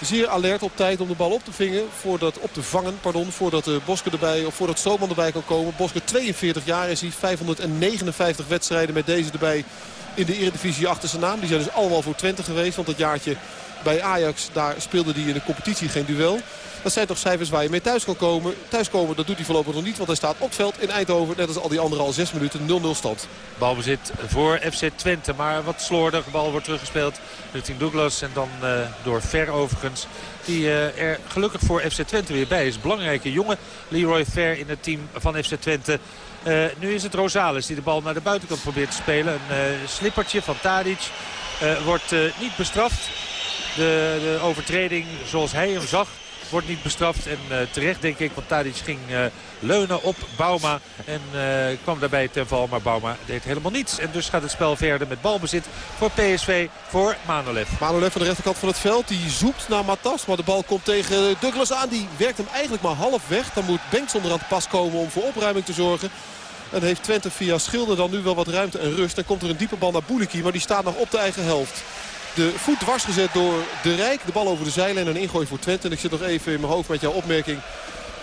Zeer alert op tijd om de bal op te, vingen, voordat, op te vangen. Pardon, voordat uh, Bosker erbij, of voordat Strootman erbij kan komen. Bosker 42 jaar is hij. 559 wedstrijden met deze erbij in de Eredivisie achter zijn naam. Die zijn dus allemaal voor Twente geweest. Want dat jaartje Bij Ajax, daar speelde hij in de competitie geen duel. Dat zijn toch cijfers waar je mee thuis kan komen. Thuiskomen, dat doet hij voorlopig nog niet. Want hij staat op veld in Eindhoven. Net als al die andere al zes minuten 0-0 stand. Balbezit voor FC Twente. Maar wat slordig. Bal wordt teruggespeeld richting Douglas. En dan uh, door Ver overigens. Die uh, er gelukkig voor FC Twente weer bij is. Belangrijke jongen. Leroy Ver in het team van FC Twente. Uh, nu is het Rosales die de bal naar de buitenkant probeert te spelen. Een slippertje van Tadic wordt niet bestraft. De, de overtreding zoals hij hem zag wordt niet bestraft. En uh, terecht denk ik, want Tadic ging uh, leunen op Bauma. En uh, kwam daarbij ten val, maar Bauma deed helemaal niets. En dus gaat het spel verder met balbezit voor PSV, voor Manolev. Manolev van de rechterkant van het veld, die zoekt naar Matas. Maar de bal komt tegen Douglas aan. Die werkt hem eigenlijk maar half weg. Dan moet Bengtson er aan te pas komen om voor opruiming te zorgen. En heeft Twente via Schilder dan nu wel wat ruimte en rust. Dan komt er een diepe bal naar Bouliki, maar die staat nog op de eigen helft. De voet dwars gezet door De Rijk. De bal over de zijlijn en een ingooi voor Twente. En ik zit nog even in mijn hoofd met jouw opmerking.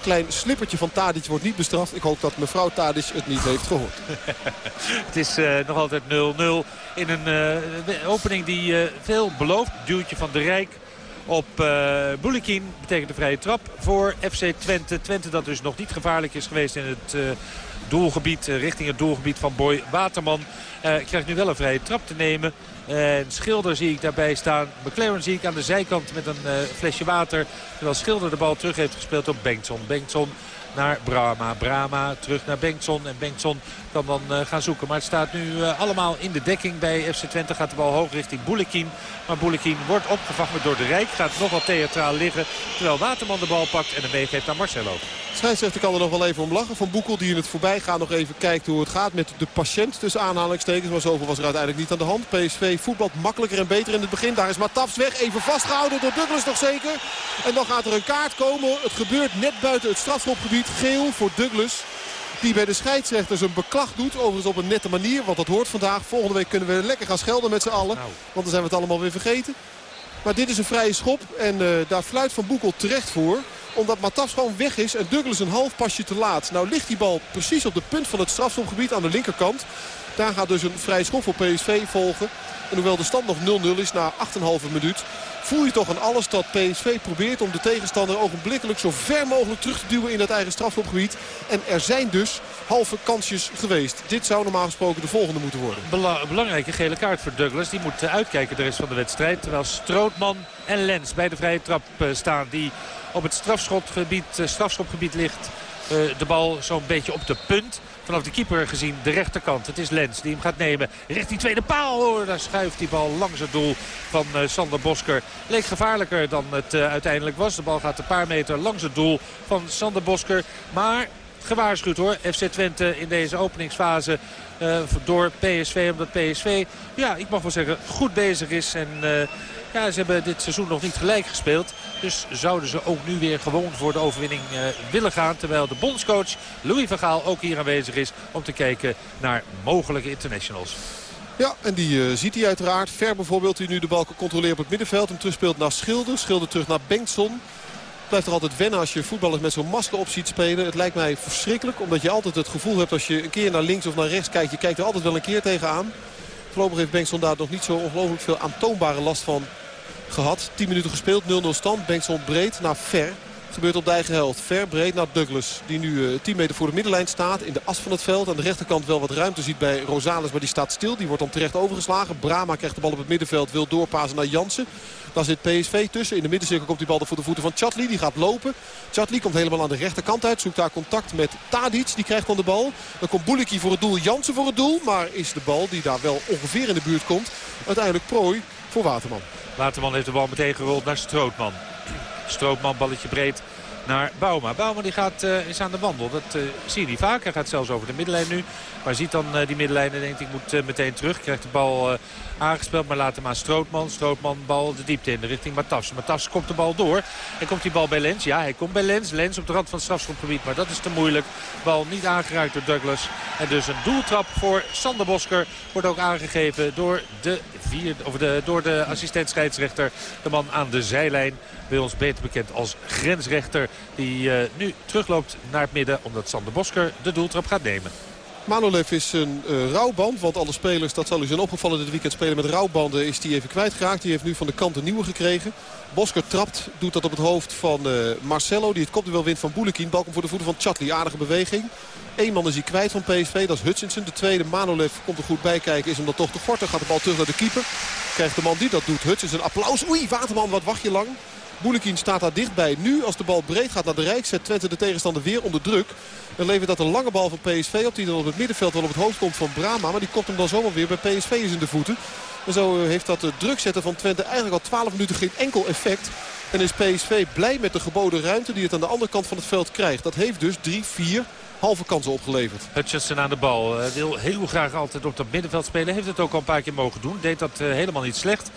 Klein slippertje van Tadic wordt niet bestraft. Ik hoop dat mevrouw Tadic het niet heeft gehoord. het is uh, nog altijd 0-0 in een uh, opening die uh, veel belooft. Duwtje van De Rijk op uh, Boulikin. Betekent de vrije trap voor FC Twente. Twente dat dus nog niet gevaarlijk is geweest in het doelgebied. Richting het doelgebied van Boy Waterman. krijgt nu wel een vrije trap te nemen. En Schilder zie ik daarbij staan. McLaren zie ik aan de zijkant met een uh, flesje water. Terwijl Schilder de bal terug heeft gespeeld op Bengtson. Bengtson naar Brama. Brama terug naar Bengtson. En Bengtson kan dan uh, gaan zoeken. Maar het staat nu uh, allemaal in de dekking bij FC Twente. Gaat de bal hoog richting Boulekin. Maar Boulekin wordt opgevangen door de Rijk. Gaat nog wat theatraal liggen. Terwijl Waterman de bal pakt en hem meegeeft aan Marcelo. Scheidsrechter kan er nog wel even om lachen. Van Boekel die in het voorbijgaan nog even kijkt hoe het gaat met de patiënt. Tussen aanhalingstekens. Maar zoveel was er uiteindelijk niet aan de hand. PSV voetbalt makkelijker en beter in het begin. Daar is Matafs weg. Even vastgehouden door Douglas nog zeker. En dan gaat er een kaart komen. Het gebeurt net buiten het strafschopgebied. Geel voor Douglas. Die bij de scheidsrechters een beklag doet. Overigens op een nette manier. Want dat hoort vandaag. Volgende week kunnen we lekker gaan schelden met z'n allen. Want dan zijn we het allemaal weer vergeten. Maar dit is een vrije schop. En uh, daar fluit Van Boekel terecht voor omdat Matas gewoon weg is en Douglas een half pasje te laat. Nou ligt die bal precies op de punt van het strafschopgebied aan de linkerkant. Daar gaat dus een vrije schop voor PSV volgen. En hoewel de stand nog 0-0 is na 8,5 minuut... voel je toch aan alles dat PSV probeert om de tegenstander ogenblikkelijk... zo ver mogelijk terug te duwen in het eigen strafschopgebied. En er zijn dus halve kansjes geweest. Dit zou normaal gesproken de volgende moeten worden. Bela belangrijke gele kaart voor Douglas. Die moet uitkijken de rest van de wedstrijd. Terwijl Strootman en Lens bij de vrije trap staan. Die op het strafschopgebied, strafschopgebied ligt. Uh, de bal zo'n beetje op de punt. Vanaf de keeper gezien de rechterkant. Het is Lens die hem gaat nemen. Richting tweede paal. Hoor. Daar schuift die bal langs het doel van uh, Sander Bosker. Leek gevaarlijker dan het uh, uiteindelijk was. De bal gaat een paar meter langs het doel van Sander Bosker. Maar gewaarschuwd hoor. FC Twente in deze openingsfase door PSV. Omdat PSV, ja ik mag wel zeggen, goed bezig is. En ja, ze hebben dit seizoen nog niet gelijk gespeeld. Dus zouden ze ook nu weer gewoon voor de overwinning uh, willen gaan. Terwijl de bondscoach Louis van Gaal ook hier aanwezig is om te kijken naar mogelijke internationals. Ja, en die uh, ziet hij uiteraard. Ver bijvoorbeeld, die nu de bal kan controleren op het middenveld. Hem terugspeelt naar Schilder. Schilder terug naar Bengtson blijft er altijd wennen als je voetballers met zo'n masker op ziet spelen. Het lijkt mij verschrikkelijk. Omdat je altijd het gevoel hebt als je een keer naar links of naar rechts kijkt. Je kijkt er altijd wel een keer tegenaan. Voorlopig heeft Bengtson daar nog niet zo ongelooflijk veel aantoonbare last van gehad. 10 minuten gespeeld, 0-0 stand. Bengtson breed naar Ver. Gebeurt op de eigen helft. Ver breed naar Douglas. Die nu uh, 10 meter voor de middenlijn staat. In de as van het veld. Aan de rechterkant wel wat ruimte ziet bij Rosales. Maar die staat stil. Die wordt dan terecht overgeslagen. Brama krijgt de bal op het middenveld. Wil doorpassen naar Jansen. Daar zit PSV tussen. In de middencirkel komt die bal voor de voeten van Chatli. Die gaat lopen. Chatli komt helemaal aan de rechterkant uit. Zoekt daar contact met Tadic. Die krijgt dan de bal. Dan komt Boeliki voor het doel. Jansen voor het doel. Maar is de bal die daar wel ongeveer in de buurt komt. Uiteindelijk prooi voor Waterman. Waterman heeft de bal meteen gerold naar Strootman. Strootman balletje breed naar Bouma. Bouma die gaat, uh, is aan de wandel. Dat uh, zie je niet vaak. Hij gaat zelfs over de middenlijn nu. Maar ziet dan uh, die middenlijn en denkt ik moet meteen terug. Krijgt de bal aangespeeld, maar laat hem aan Strootman. Strootman bal de diepte in, de richting Matas. Matas komt de bal door. En komt die bal bij Lens? Ja, hij komt bij Lens. Lens op de rand van het strafschopgebied, maar dat is te moeilijk. Bal niet aangeraakt door Douglas. En dus een doeltrap voor Sander Bosker wordt ook aangegeven door de, vier, of de, door de assistent scheidsrechter. De man aan de zijlijn. Bij ons beter bekend als grensrechter. Die uh, nu terugloopt naar het midden omdat Sander Bosker de doeltrap gaat nemen. Manolev is een uh, rouwband, want alle spelers, dat zal u zijn opgevallen dit weekend spelen met rouwbanden, is die even kwijtgeraakt. Die heeft nu van de kant een nieuwe gekregen. Bosker trapt, doet dat op het hoofd van uh, Marcelo, die het kopduel wint van Boulekin. Komt voor de voeten van Chatli, aardige beweging. Eén man is hij kwijt van PSV, dat is Hutchinson. De tweede, Manolev, komt er goed bij kijken, is hem dan toch te gorten. Gaat de bal terug naar de keeper. Krijgt de man die dat doet, Hutchinson, applaus. Oei, Waterman, wat wacht je lang? Boulekin staat daar dichtbij. Nu als de bal breed gaat naar de Rijk zet Twente de tegenstander weer onder druk. Dan levert dat een lange bal van PSV op die dan op het middenveld wel op het hoofd komt van Brama. Maar die kopt hem dan zomaar weer bij PSV in de voeten. En zo heeft dat het druk zetten van Twente eigenlijk al 12 minuten geen enkel effect. En is PSV blij met de geboden ruimte die het aan de andere kant van het veld krijgt. Dat heeft dus 3, 4 halve kansen opgeleverd. Hutchinson aan de bal. Uh, wil heel graag altijd op dat middenveld spelen. Heeft het ook al een paar keer mogen doen. Deed dat helemaal niet slecht.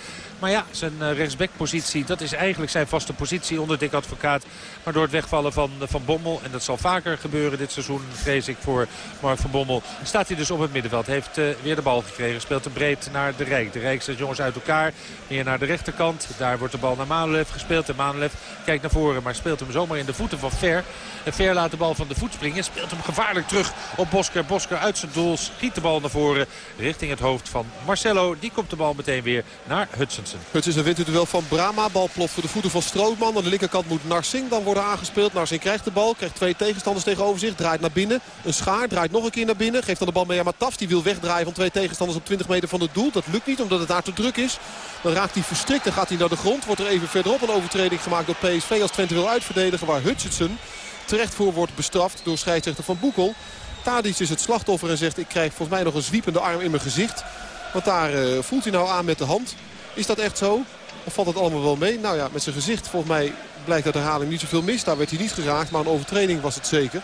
Maar ja, zijn uh, rechtsbackpositie, dat is eigenlijk zijn vaste positie onder Dick Advocaat. Maar door het wegvallen van, van Bommel, en dat zal vaker gebeuren dit seizoen, vrees ik voor Mark van Bommel, staat hij dus op het middenveld. Heeft uh, weer de bal gekregen, speelt hem breed naar de Rijk. De Rijk zet jongens uit elkaar, meer naar de rechterkant. Daar wordt de bal naar Manolev gespeeld. En Manolev kijkt naar voren, maar speelt hem zomaar in de voeten van Ver. En Ver laat de bal van de voet springen, speelt hem gevaarlijk terug op Bosker. Bosker uit zijn doel, schiet de bal naar voren richting het hoofd van Marcelo. Die komt de bal meteen weer naar Hutchinson. Het is een winterduel van Brama. Bal ploft voor de voeten van Strootman. Aan de linkerkant moet Narsing dan worden aangespeeld. Narsing krijgt de bal. Krijgt twee tegenstanders tegenover zich. Draait naar binnen. Een schaar. Draait nog een keer naar binnen. Geeft dan de bal mee aan Mataf. Die wil wegdraaien van twee tegenstanders op 20 meter van het doel. Dat lukt niet omdat het daar te druk is. Dan raakt hij verstrikt. Dan gaat hij naar de grond. Wordt er even verderop een overtreding gemaakt door PSV. Als Twente wil uitverdedigen waar Hutchinson terecht voor wordt bestraft door scheidsrechter van Boekel. Tadic is het slachtoffer en zegt ik krijg volgens mij nog een zwiepende arm in mijn gezicht. Want daar uh, voelt hij nou aan met de hand. Is dat echt zo? Of valt het allemaal wel mee? Nou ja, met zijn gezicht volgens mij blijkt uit herhaling niet zoveel mis. Daar werd hij niet geraakt, maar een overtreding was het zeker.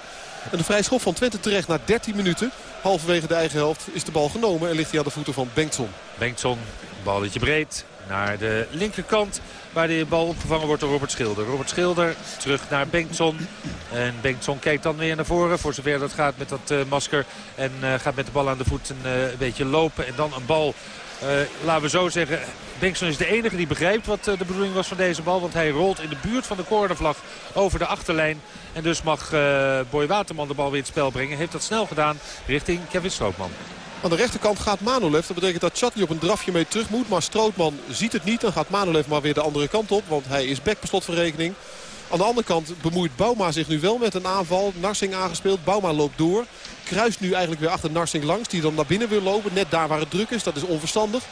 En de vrij schop van Twente terecht na 13 minuten. Halverwege de eigen helft is de bal genomen en ligt hij aan de voeten van Bengtson. Bengtson, balletje breed naar de linkerkant. Waar de bal opgevangen wordt door Robert Schilder. Robert Schilder terug naar Bengtson. En Bengtson kijkt dan weer naar voren. Voor zover dat gaat met dat uh, masker. En uh, gaat met de bal aan de voet een uh, beetje lopen. En dan een bal laten we zo zeggen, Bengtson is de enige die begrijpt wat uh, de bedoeling was van deze bal. Want hij rolt in de buurt van de cornervlag over de achterlijn. En dus mag uh, Boy Waterman de bal weer in het spel brengen. Heeft dat snel gedaan richting Kevin Strootman. Aan de rechterkant gaat Manolev. Dat betekent dat Chatli op een drafje mee terug moet. Maar Strootman ziet het niet. Dan gaat Manolev maar weer de andere kant op. Want hij is back per slot van rekening. Aan de andere kant bemoeit Bouma zich nu wel met een aanval. Narsing aangespeeld. Bouma loopt door. Kruist nu eigenlijk weer achter Narsing langs. Die dan naar binnen wil lopen. Net daar waar het druk is. Dat is onverstandig.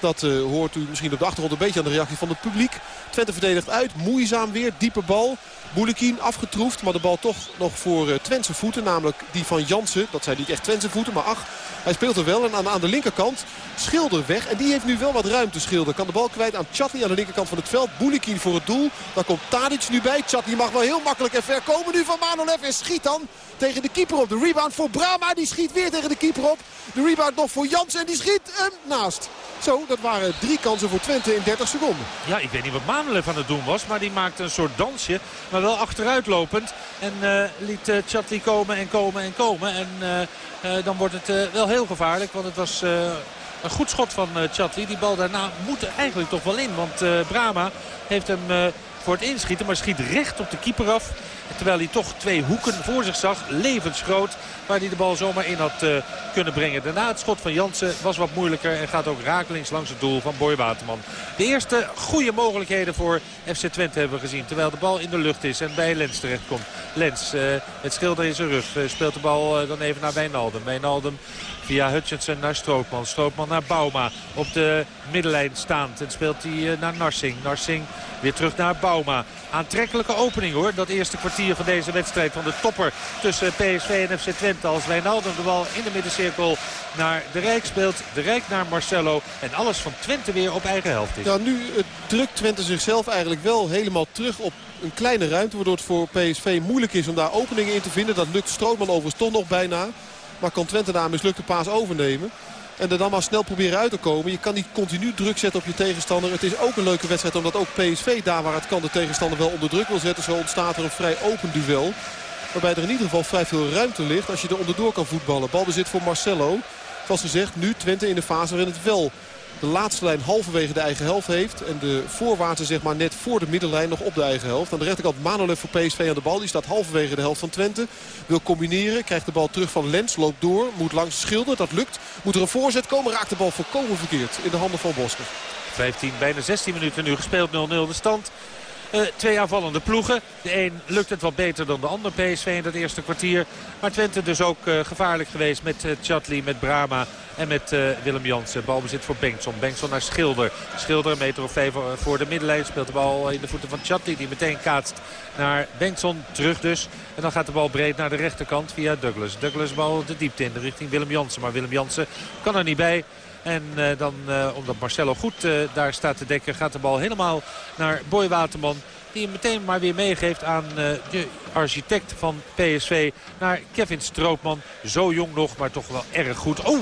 Dat uh, hoort u misschien op de achtergrond een beetje aan de reactie van het publiek. Twente verdedigt uit. Moeizaam weer. Diepe bal. Boulekin afgetroefd. Maar de bal toch nog voor uh, Twentse voeten. Namelijk die van Jansen. Dat zijn niet echt Twentse voeten. Maar ach, hij speelt er wel. En aan, aan de linkerkant Schilder weg. En die heeft nu wel wat ruimte Schilder. Kan de bal kwijt aan Chatli aan de linkerkant van het veld. Boulekin voor het doel. Daar komt Tadic nu bij. Chatli mag wel heel makkelijk en ver komen nu van Manolev. En schiet dan tegen de keeper op. De rebound voor Brama. Die schiet weer tegen de keeper op. De rebound nog voor Jansen. En die schiet hem naast. Zo, dat waren drie kansen voor Twente in 30 seconden. Ja, ik weet niet wat Manolev aan het doen was. Maar die maakte een soort dansje. Maar wel achteruitlopend. En uh, liet uh, Chatli komen en komen en komen. En uh, dan wordt het wel heel gevaarlijk. Want het was een goed schot van Chatli. Die bal daarna moet er eigenlijk toch wel in. Want Brama heeft hem voor het inschieten. Maar schiet recht op de keeper af. Terwijl hij toch twee hoeken voor zich zag. Levensgroot. Waar hij de bal zomaar in had uh, kunnen brengen. Daarna het schot van Jansen was wat moeilijker. En gaat ook rakelings langs het doel van Boy Waterman. De eerste goede mogelijkheden voor FC Twente hebben we gezien. Terwijl de bal in de lucht is en bij Lens terechtkomt. Lens, uh, het schilder in zijn rug. Uh, speelt de bal dan even naar Wijnaldum. Wijnaldum via Hutchinson naar Stroopman. Stroopman naar Bauma. Op de middenlijn staand. En speelt hij naar Narsing. Narsing weer terug naar Bauma. Aantrekkelijke opening hoor. Dat eerste kwartier van deze wedstrijd van de topper tussen PSV en FC Twente. Als Wijnaldum de bal in de middencirkel naar de Rijk speelt. De Rijk naar Marcelo. En alles van Twente weer op eigen helft is. Ja, nu drukt Twente zichzelf eigenlijk wel helemaal terug op een kleine ruimte. Waardoor het voor PSV moeilijk is om daar openingen in te vinden. Dat lukt Strootman overigens toch nog bijna. Maar kan Twente daar mislukte paas overnemen. En er dan maar snel proberen uit te komen. Je kan niet continu druk zetten op je tegenstander. Het is ook een leuke wedstrijd omdat ook PSV daar waar het kan de tegenstander wel onder druk wil zetten. Zo ontstaat er een vrij open duel. Waarbij er in ieder geval vrij veel ruimte ligt als je er onderdoor kan voetballen. Balbezit voor Marcelo. Zoals gezegd, nu Twente in de fase waarin het wel de laatste lijn halverwege de eigen helft heeft. En de voorwaartse zeg maar net voor de middenlijn nog op de eigen helft. Aan de rechterkant Manolev voor PSV aan de bal. Die staat halverwege de helft van Twente. Wil combineren. Krijgt de bal terug van Lens. Loopt door. Moet langs Schilder. Dat lukt. Moet er een voorzet komen. Raakt de bal volkomen verkeerd in de handen van Bosker. 15, bijna 16 minuten nu gespeeld. 0-0 de stand. Uh, twee aanvallende ploegen. De een lukt het wat beter dan de ander PSV in dat eerste kwartier. Maar Twente dus ook uh, gevaarlijk geweest met uh, met Brama en met Willem Jansen. Balbezit voor Bengtson. Bengtson naar Schilder. Schilder een meter of vijf voor de middenlijn. Speelt de bal in de voeten van Chatli die meteen kaatst naar Bengtson. Terug dus. En dan gaat de bal breed naar de rechterkant via Douglas. Douglas bal de diepte in de richting Willem Jansen. Maar Willem Jansen kan er niet bij. En uh, dan, uh, omdat Marcelo goed uh, daar staat te dekken, gaat de bal helemaal naar Boy Waterman. Die hem meteen maar weer meegeeft aan de architect van PSV. Naar Kevin Strootman. Zo jong nog, maar toch wel erg goed. Oh,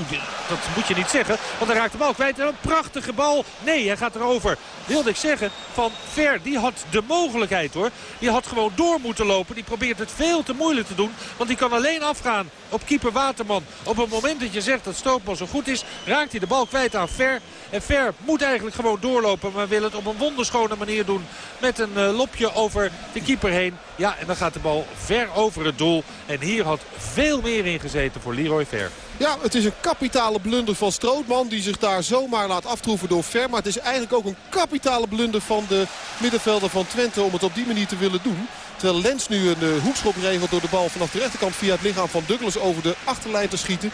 dat moet je niet zeggen. Want hij raakt de bal kwijt. En een prachtige bal. Nee, hij gaat erover. Wilde ik zeggen, van Ver, die had de mogelijkheid hoor. Die had gewoon door moeten lopen. Die probeert het veel te moeilijk te doen. Want die kan alleen afgaan op keeper Waterman. Op het moment dat je zegt dat Strootman zo goed is, raakt hij de bal kwijt aan Ver. En Ver moet eigenlijk gewoon doorlopen. Maar wil het op een wonderschone manier doen. Met een uh, lopje over de keeper heen. Ja, en dan gaat de bal ver over het doel. En hier had veel meer in gezeten voor Leroy Ver. Ja, het is een kapitale blunder van Strootman. Die zich daar zomaar laat aftroeven door Ver. Maar het is eigenlijk ook een kapitale blunder van de middenvelder van Twente. Om het op die manier te willen doen. Terwijl Lens nu een uh, hoekschop regelt door de bal vanaf de rechterkant via het lichaam van Douglas over de achterlijn te schieten.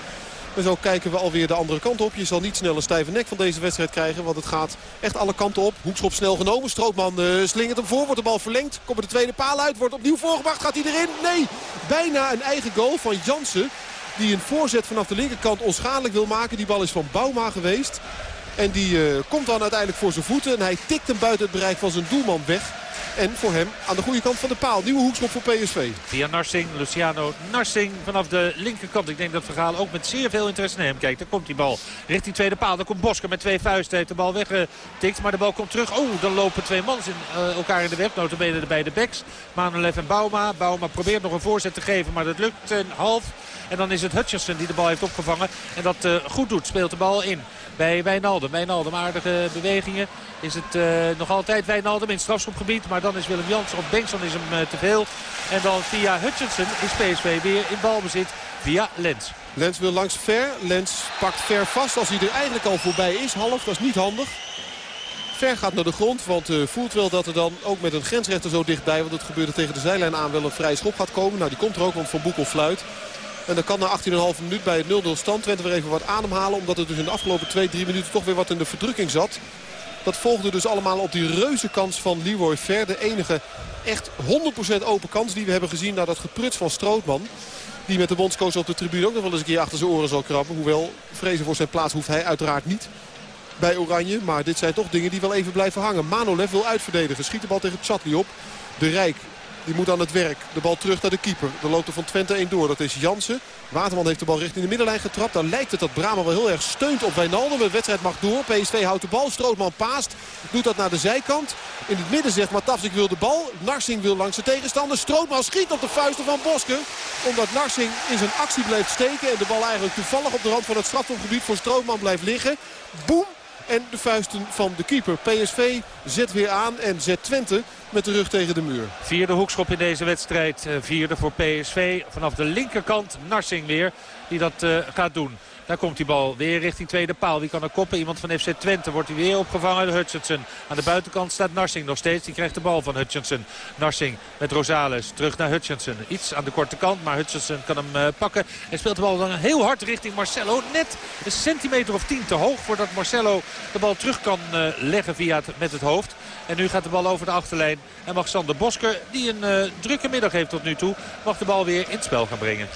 En zo kijken we alweer de andere kant op. Je zal niet snel een stijve nek van deze wedstrijd krijgen. Want het gaat echt alle kanten op. Hoekschop snel genomen. Strootman uh, slingert hem voor. Wordt de bal verlengd. Komt er de tweede paal uit. Wordt opnieuw voorgebracht. Gaat hij erin? Nee. Bijna een eigen goal van Jansen. Die een voorzet vanaf de linkerkant onschadelijk wil maken. Die bal is van Bouma geweest. En die uh, komt dan uiteindelijk voor zijn voeten. En hij tikt hem buiten het bereik van zijn doelman weg. En voor hem aan de goede kant van de paal. Nieuwe hoekschop voor PSV. Via Narsing, Luciano Narsing vanaf de linkerkant. Ik denk dat Vergaal ook met zeer veel interesse naar hem kijkt. Daar komt die bal richting tweede paal. Dan komt Bosker met twee vuisten. Heeft de bal weggetikt, maar de bal komt terug. Oh, dan lopen twee mans uh, elkaar in de weg. Notabene de backs. Manolev en Bauma. Bauma probeert nog een voorzet te geven, maar dat lukt een half. En dan is het Hutchinson die de bal heeft opgevangen. En dat uh, goed doet. Speelt de bal in bij Wijnaldum. Wijnaldum aardige bewegingen. Is het uh, nog altijd Wijnaldum in het strafschopgebied. Maar dan is Willem Jansen of Bengtson is hem uh, te veel. En dan via Hutchinson is PSV weer in balbezit via Lens. Lens wil langs Ver. Lens pakt Ver vast als hij er eigenlijk al voorbij is. Half, dat is niet handig. Ver gaat naar de grond, want voelt wel dat er dan ook met een grensrechter zo dichtbij... want het gebeurde tegen de zijlijn aan wel een vrije schop gaat komen. Nou, die komt er ook, want Van Boekel fluit. En dan kan na 18,5 minuut bij het 0-0 stand Twente weer even wat ademhalen. Omdat het dus in de afgelopen 2-3 minuten toch weer wat in de verdrukking zat. Dat volgde dus allemaal op die reuze kans van Leroy Ver. De enige echt 100% open kans die we hebben gezien na dat gepruts van Strootman. Die met de bondscoach op de tribune ook nog wel eens een keer achter zijn oren zal krabben. Hoewel, vrezen voor zijn plaats hoeft hij uiteraard niet bij Oranje. Maar dit zijn toch dingen die wel even blijven hangen. Manolev wil uitverdedigen. Schiet de bal tegen Chatli op. De Rijk die moet aan het werk. De bal terug naar de keeper. Er loopt er van Twente 1 door. Dat is Jansen. Waterman heeft de bal richting de middenlijn getrapt. Dan lijkt het dat Brama wel heel erg steunt op Wijnaldum. De wedstrijd mag door. PSV houdt de bal. Strootman paast. Doet dat naar de zijkant. In het midden zegt Matafs ik wil de bal. Narsing wil langs de tegenstander. Strootman schiet op de vuisten van Bosker. Omdat Narsing in zijn actie blijft steken. En de bal eigenlijk toevallig op de rand van het strafschopgebied voor Strootman blijft liggen. Boem. En de vuisten van de keeper. PSV zet weer aan en zet Twente met de rug tegen de muur. Vierde hoekschop in deze wedstrijd. Vierde voor PSV. Vanaf de linkerkant Narsing weer die dat uh, gaat doen. Daar komt die bal weer richting tweede paal. Wie kan er koppen? Iemand van FC Twente wordt hij weer opgevangen. De Hutchinson. Aan de buitenkant staat Narsing nog steeds. Die krijgt de bal van Hutchinson. Narsing met Rosales. Terug naar Hutchinson. Iets aan de korte kant. Maar Hutchinson kan hem uh, pakken. En speelt de bal dan heel hard richting Marcelo. Net een centimeter of tien te hoog. Voordat Marcelo de bal terug kan uh, leggen via het, met het hoofd. En nu gaat de bal over de achterlijn. En mag Sander Bosker, die een uh, drukke middag heeft tot nu toe, mag de bal weer in het spel gaan brengen.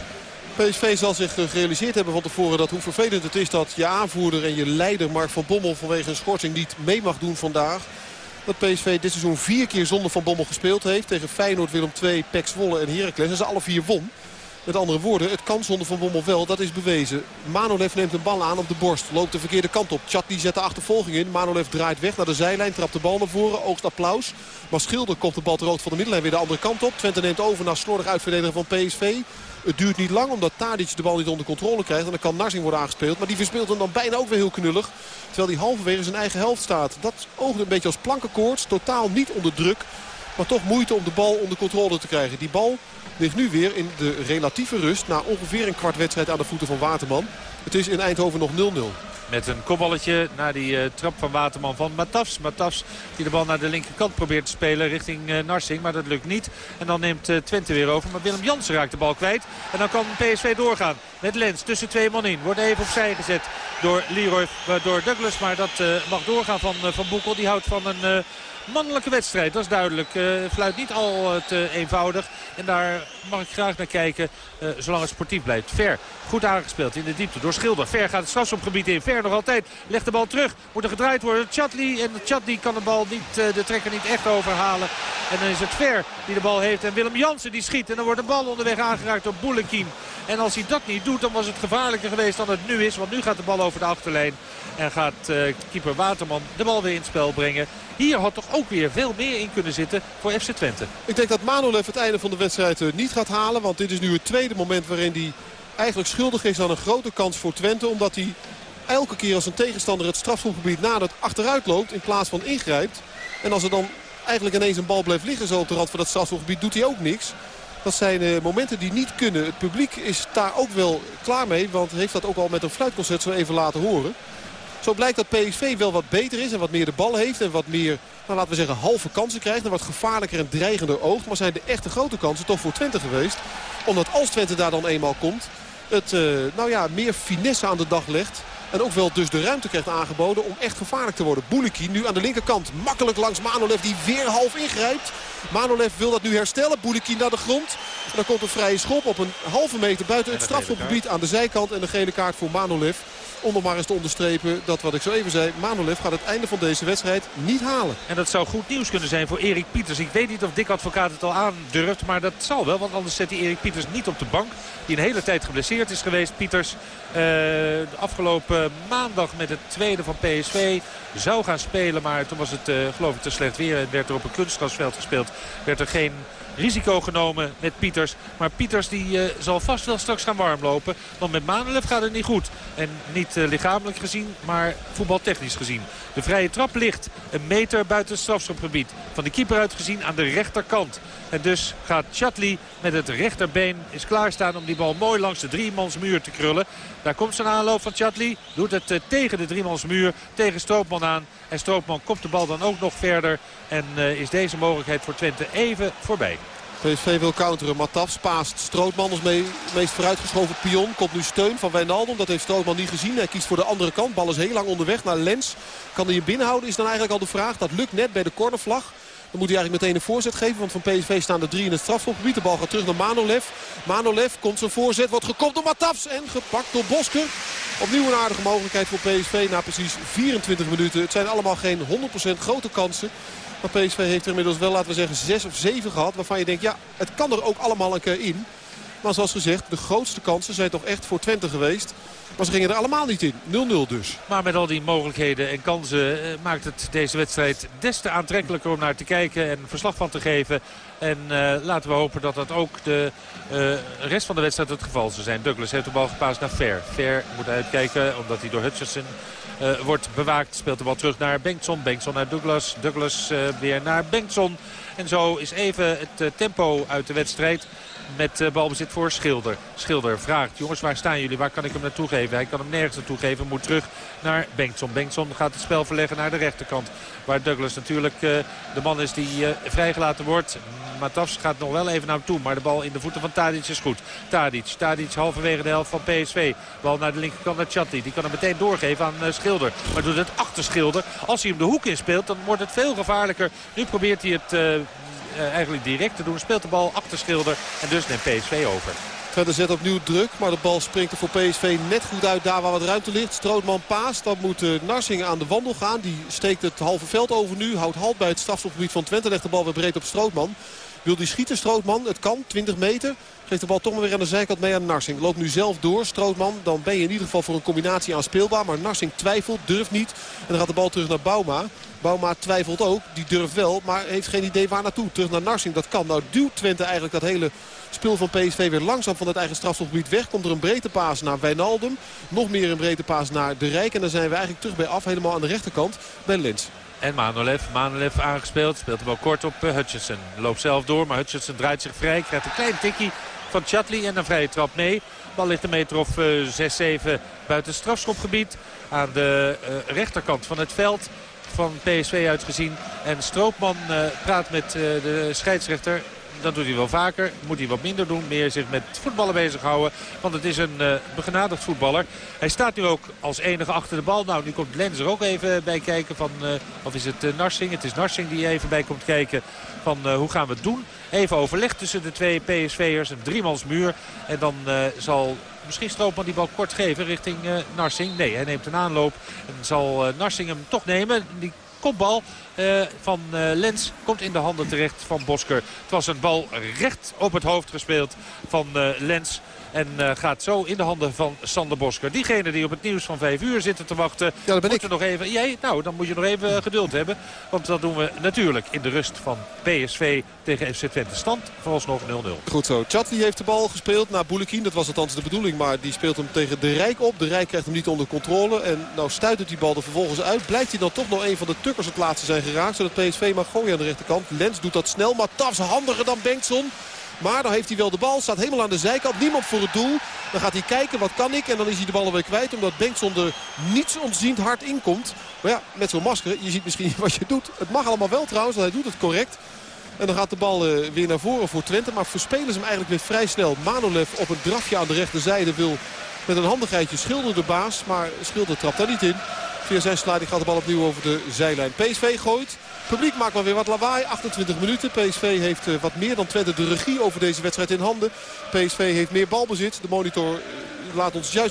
PSV zal zich gerealiseerd hebben van tevoren dat hoe vervelend het is dat je aanvoerder en je leider Mark van Bommel vanwege een schorsing niet mee mag doen vandaag. Dat PSV dit seizoen vier keer zonder Van Bommel gespeeld heeft. Tegen Feyenoord, Willem II, PEC Zwolle en Heracles. En ze alle vier won. Met andere woorden, het kan zonder Van Bommel wel, dat is bewezen. Manolev neemt een bal aan op de borst, loopt de verkeerde kant op. Chatli zet de achtervolging in. Manolev draait weg naar de zijlijn, trapt de bal naar voren, oogst applaus. Maar Schilder komt de bal te rood van de middenlijn weer de andere kant op. Twente neemt over naar slordig uitverdedigen van PSV. Het duurt niet lang omdat Tadic de bal niet onder controle krijgt. En dan kan Narsing worden aangespeeld. Maar die verspeelt hem dan bijna ook weer heel knullig. Terwijl hij halverwege zijn eigen helft staat. Dat oogde een beetje als plankenkoorts. Totaal niet onder druk. Maar toch moeite om de bal onder controle te krijgen. Die bal ligt nu weer in de relatieve rust. Na ongeveer een kwart wedstrijd aan de voeten van Waterman. Het is in Eindhoven nog 0-0. Met een kopballetje naar die eh, trap van Waterman van Matafs. Matafs die de bal naar de linkerkant probeert te spelen richting eh, Narsing. Maar dat lukt niet. En dan neemt eh, Twente weer over. Maar Willem Jansen raakt de bal kwijt. En dan kan PSV doorgaan. Met Lens tussen twee man in. Wordt even opzij gezet door Leroy, door Douglas. Maar dat mag doorgaan van, van Boekel. Die houdt van een... Mannelijke wedstrijd, dat is duidelijk. Eh fluit niet al te eenvoudig. En daar mag ik graag naar kijken, eh, zolang het sportief blijft. Ver, goed aangespeeld in de diepte door Schilder. Ver gaat het strafschopgebied in. Ver nog altijd, legt de bal terug. Moet er gedraaid worden. Chatli en Chatli kan de bal niet, eh, de trekker niet echt overhalen. En dan is het Ver die de bal heeft. En Willem Jansen die schiet. En dan wordt de bal onderweg aangeraakt door Boulekin. En als hij dat niet doet, dan was het gevaarlijker geweest dan het nu is. Want nu gaat de bal over de achterlijn. En gaat eh, keeper Waterman de bal weer in het spel brengen. Hier had toch ook weer veel meer in kunnen zitten voor FC Twente. Ik denk dat Manolev het einde van de wedstrijd niet gaat halen. Want dit is nu het tweede moment waarin hij eigenlijk schuldig is aan een grote kans voor Twente. Omdat hij elke keer als een tegenstander het strafschopgebied nadert achteruit loopt in plaats van ingrijpt. En als er dan eigenlijk ineens een bal blijft liggen zo op de rand van dat strafschopgebied doet hij ook niks. Dat zijn eh, momenten die niet kunnen. Het publiek is daar ook wel klaar mee. Want heeft dat ook al met een fluitconcert zo even laten horen. Zo blijkt dat PSV wel wat beter is en wat meer de bal heeft. En wat meer, nou, laten we zeggen, halve kansen krijgt. En wat gevaarlijker en dreigender oogt. Maar zijn de echte grote kansen toch voor Twente geweest. Omdat als Twente daar dan eenmaal komt. Het eh, nou ja, meer finesse aan de dag legt. En ook wel dus de ruimte krijgt aangeboden om echt gevaarlijk te worden. Boeliki nu aan de linkerkant. Makkelijk langs Manolev die weer half ingrijpt. Manolev wil dat nu herstellen. Boeliki naar de grond. En dan komt een vrije schop op een halve meter buiten het strafschopgebied aan de zijkant. En de gele kaart voor Manolev. Om nog maar eens te onderstrepen dat wat ik zo even zei. Manolev gaat het einde van deze wedstrijd niet halen. En dat zou goed nieuws kunnen zijn voor Erik Pieters. Ik weet niet of Dick Advocaat het al aandurft. Maar dat zal wel. Want anders zet hij Erik Pieters niet op de bank. Die een hele tijd geblesseerd is geweest. Pieters eh, de afgelopen maandag met het tweede van PSV zou gaan spelen. Maar toen was het eh, geloof ik te slecht weer. En werd er op een kunstgrasveld gespeeld. Werd er geen risico genomen met Pieters. Maar Pieters die eh, zal vast wel straks gaan warmlopen. Want met Manolev gaat het niet goed. En niet eh, lichamelijk gezien, maar voetbaltechnisch gezien. De vrije trap ligt een meter buiten het strafschopgebied. Van de keeper uit gezien aan de rechterkant. En dus gaat Chatli met het rechterbeen is klaarstaan om die bal mooi langs de driemansmuur te krullen. Daar komt zijn aanloop van Chatli. Doet het eh, tegen de driemansmuur, tegen Stroopman aan. En Stroopman kopt de bal dan ook nog verder. En eh, is deze mogelijkheid voor Twente even voorbij. PSV wil counteren. Matafs paast Strootman als me meest vooruitgeschoven pion. Komt nu steun van Wijnaldum. Dat heeft Strootman niet gezien. Hij kiest voor de andere kant. Bal is heel lang onderweg naar Lens. Kan hij je binnenhouden is dan eigenlijk al de vraag. Dat lukt net bij de cornervlag. Dan moet hij eigenlijk meteen een voorzet geven. Want van PSV staan er drie in het strafschopgebied. De bal gaat terug naar Manolev. Manolev komt zijn voorzet. Wordt gekopt door Matafs. En gepakt door Bosker. Opnieuw een aardige mogelijkheid voor PSV na precies 24 minuten. Het zijn allemaal geen 100% grote kansen. Maar PSV heeft er inmiddels wel, laten we zeggen, 6 of 7 gehad. Waarvan je denkt, ja, het kan er ook allemaal een keer in. Maar zoals gezegd, de grootste kansen zijn toch echt voor Twente geweest. Maar ze gingen er allemaal niet in. 0-0 dus. Maar met al die mogelijkheden en kansen eh, maakt het deze wedstrijd des te aantrekkelijker om naar te kijken en verslag van te geven. En eh, laten we hopen dat dat ook de eh, rest van de wedstrijd het geval zal zijn. Douglas heeft de bal gepaast naar Ver. Ver moet uitkijken omdat hij door Hutchinson wordt bewaakt. Speelt de bal terug naar Bengtson. Bengtson naar Douglas. Douglas weer naar Bengtson. En zo is even het tempo uit de wedstrijd. Met uh, balbezit voor Schilder. Schilder vraagt, jongens waar staan jullie? Waar kan ik hem naartoe geven? Hij kan hem nergens naartoe geven. Moet terug naar Bengtson. Bengtson gaat het spel verleggen naar de rechterkant. Waar Douglas natuurlijk uh, de man is die uh, vrijgelaten wordt. Matafs gaat nog wel even naar hem toe. Maar de bal in de voeten van Tadic is goed. Tadic, Tadic halverwege de helft van PSV. Bal naar de linkerkant naar Chatti. Die kan hem meteen doorgeven aan Schilder. Maar doet het achter Schilder. Als hij hem de hoek inspeelt dan wordt het veel gevaarlijker. Nu probeert hij het uh, eigenlijk direct te doen. Speelt de bal achter Schilder en dus neemt PSV over. Twente zet opnieuw druk, maar de bal springt er voor PSV net goed uit daar waar wat ruimte ligt. Strootman paast, dan moet uh, Narsing aan de wandel gaan. Die steekt het halve veld over nu, houdt halt bij het strafschopgebied van Twente. Legt de bal weer breed op Strootman. Wil die schieten, Strootman? Het kan, 20 meter. De bal toch weer aan de zijkant mee aan Narsing. Loopt nu zelf door, Strootman. Dan ben je in ieder geval voor een combinatie aanspeelbaar. Maar Narsing twijfelt, durft niet. En dan gaat de bal terug naar Bouma. Bouma twijfelt ook, die durft wel, maar heeft geen idee waar naartoe. Terug naar Narsing, dat kan. Nou duwt Twente eigenlijk dat hele spul van PSV weer langzaam van het eigen strafschopgebied weg. Komt er een breedte paas naar Wijnaldum. Nog meer een breedte paas naar De Rijk. En dan zijn we eigenlijk terug bij af, helemaal aan de rechterkant, bij Lens. En Manolev, Manolev aangespeeld. Speelt de bal kort op uh, Hutchinson. Loopt zelf door, maar Hutchinson draait zich vrij. Krijgt een klein tikkie van Chatli en een vrije trap. De bal ligt een meter of uh, 6, 7 buiten strafschopgebied. Aan de uh, rechterkant van het veld van PSV uitgezien. En Stroopman uh, praat met uh, de scheidsrechter. Dat doet hij wel vaker. Moet hij wat minder doen. Meer zich met voetballen bezighouden. Want het is een uh, begenadigd voetballer. Hij staat nu ook als enige achter de bal. Nou, nu komt Lens er ook even bij kijken. Van, uh, of is het uh, Narsing? Het is Narsing die even bij komt kijken. Van hoe gaan we het doen? Even overleg tussen de twee PSV'ers. Een driemansmuur. En dan zal misschien Stroopman die bal kort geven richting Narsing. Nee, hij neemt een aanloop. En zal Narsing hem toch nemen. Die kopbal uh, van uh, Lens komt in de handen terecht van Bosker. Het was een bal recht op het hoofd gespeeld van uh, Lens. En uh, gaat zo in de handen van Sander Bosker. Diegene die op het nieuws van 5 uur zitten te wachten. Ja, dat ben ik. Nog even, jij, nou, dan moet je nog even geduld hebben. Want dat doen we natuurlijk in de rust van PSV tegen FC Twente. Stand vooralsnog 0-0. Goed zo. Chatli heeft de bal gespeeld naar Boulekin. Dat was althans de bedoeling. Maar die speelt hem tegen De Rijk op. De Rijk krijgt hem niet onder controle. En nou stuit die bal er vervolgens uit. Blijkt hij dan toch nog een van de tukkers het laatste zijn geraakt. Zodat PSV mag gooien aan de rechterkant. Lens doet dat snel. Maar Tafs handiger dan Bengtson. Maar dan heeft hij wel de bal. Staat helemaal aan de zijkant. Niemand voor het doel. Dan gaat hij kijken. Wat kan ik? En dan is hij de bal weer kwijt. Omdat Bengtson er niets ontziend hard in komt. Maar ja, met zo'n masker. Je ziet misschien wat je doet. Het mag allemaal wel trouwens. Want hij doet het correct. En dan gaat de bal uh, weer naar voren voor Twente. Maar verspelen ze hem eigenlijk weer vrij snel. Manolev op een drafje aan de rechterzijde wil met een handigheidje Schilder de baas. Maar Schilder trapt daar niet in. Via zijn sliding gaat de bal opnieuw over de zijlijn. PSV gooit. Publiek maakt maar weer wat lawaai. 28 minuten. PSV heeft uh, wat meer dan Twente de regie over deze wedstrijd in handen. PSV heeft meer balbezit. De monitor uh, laat ons juist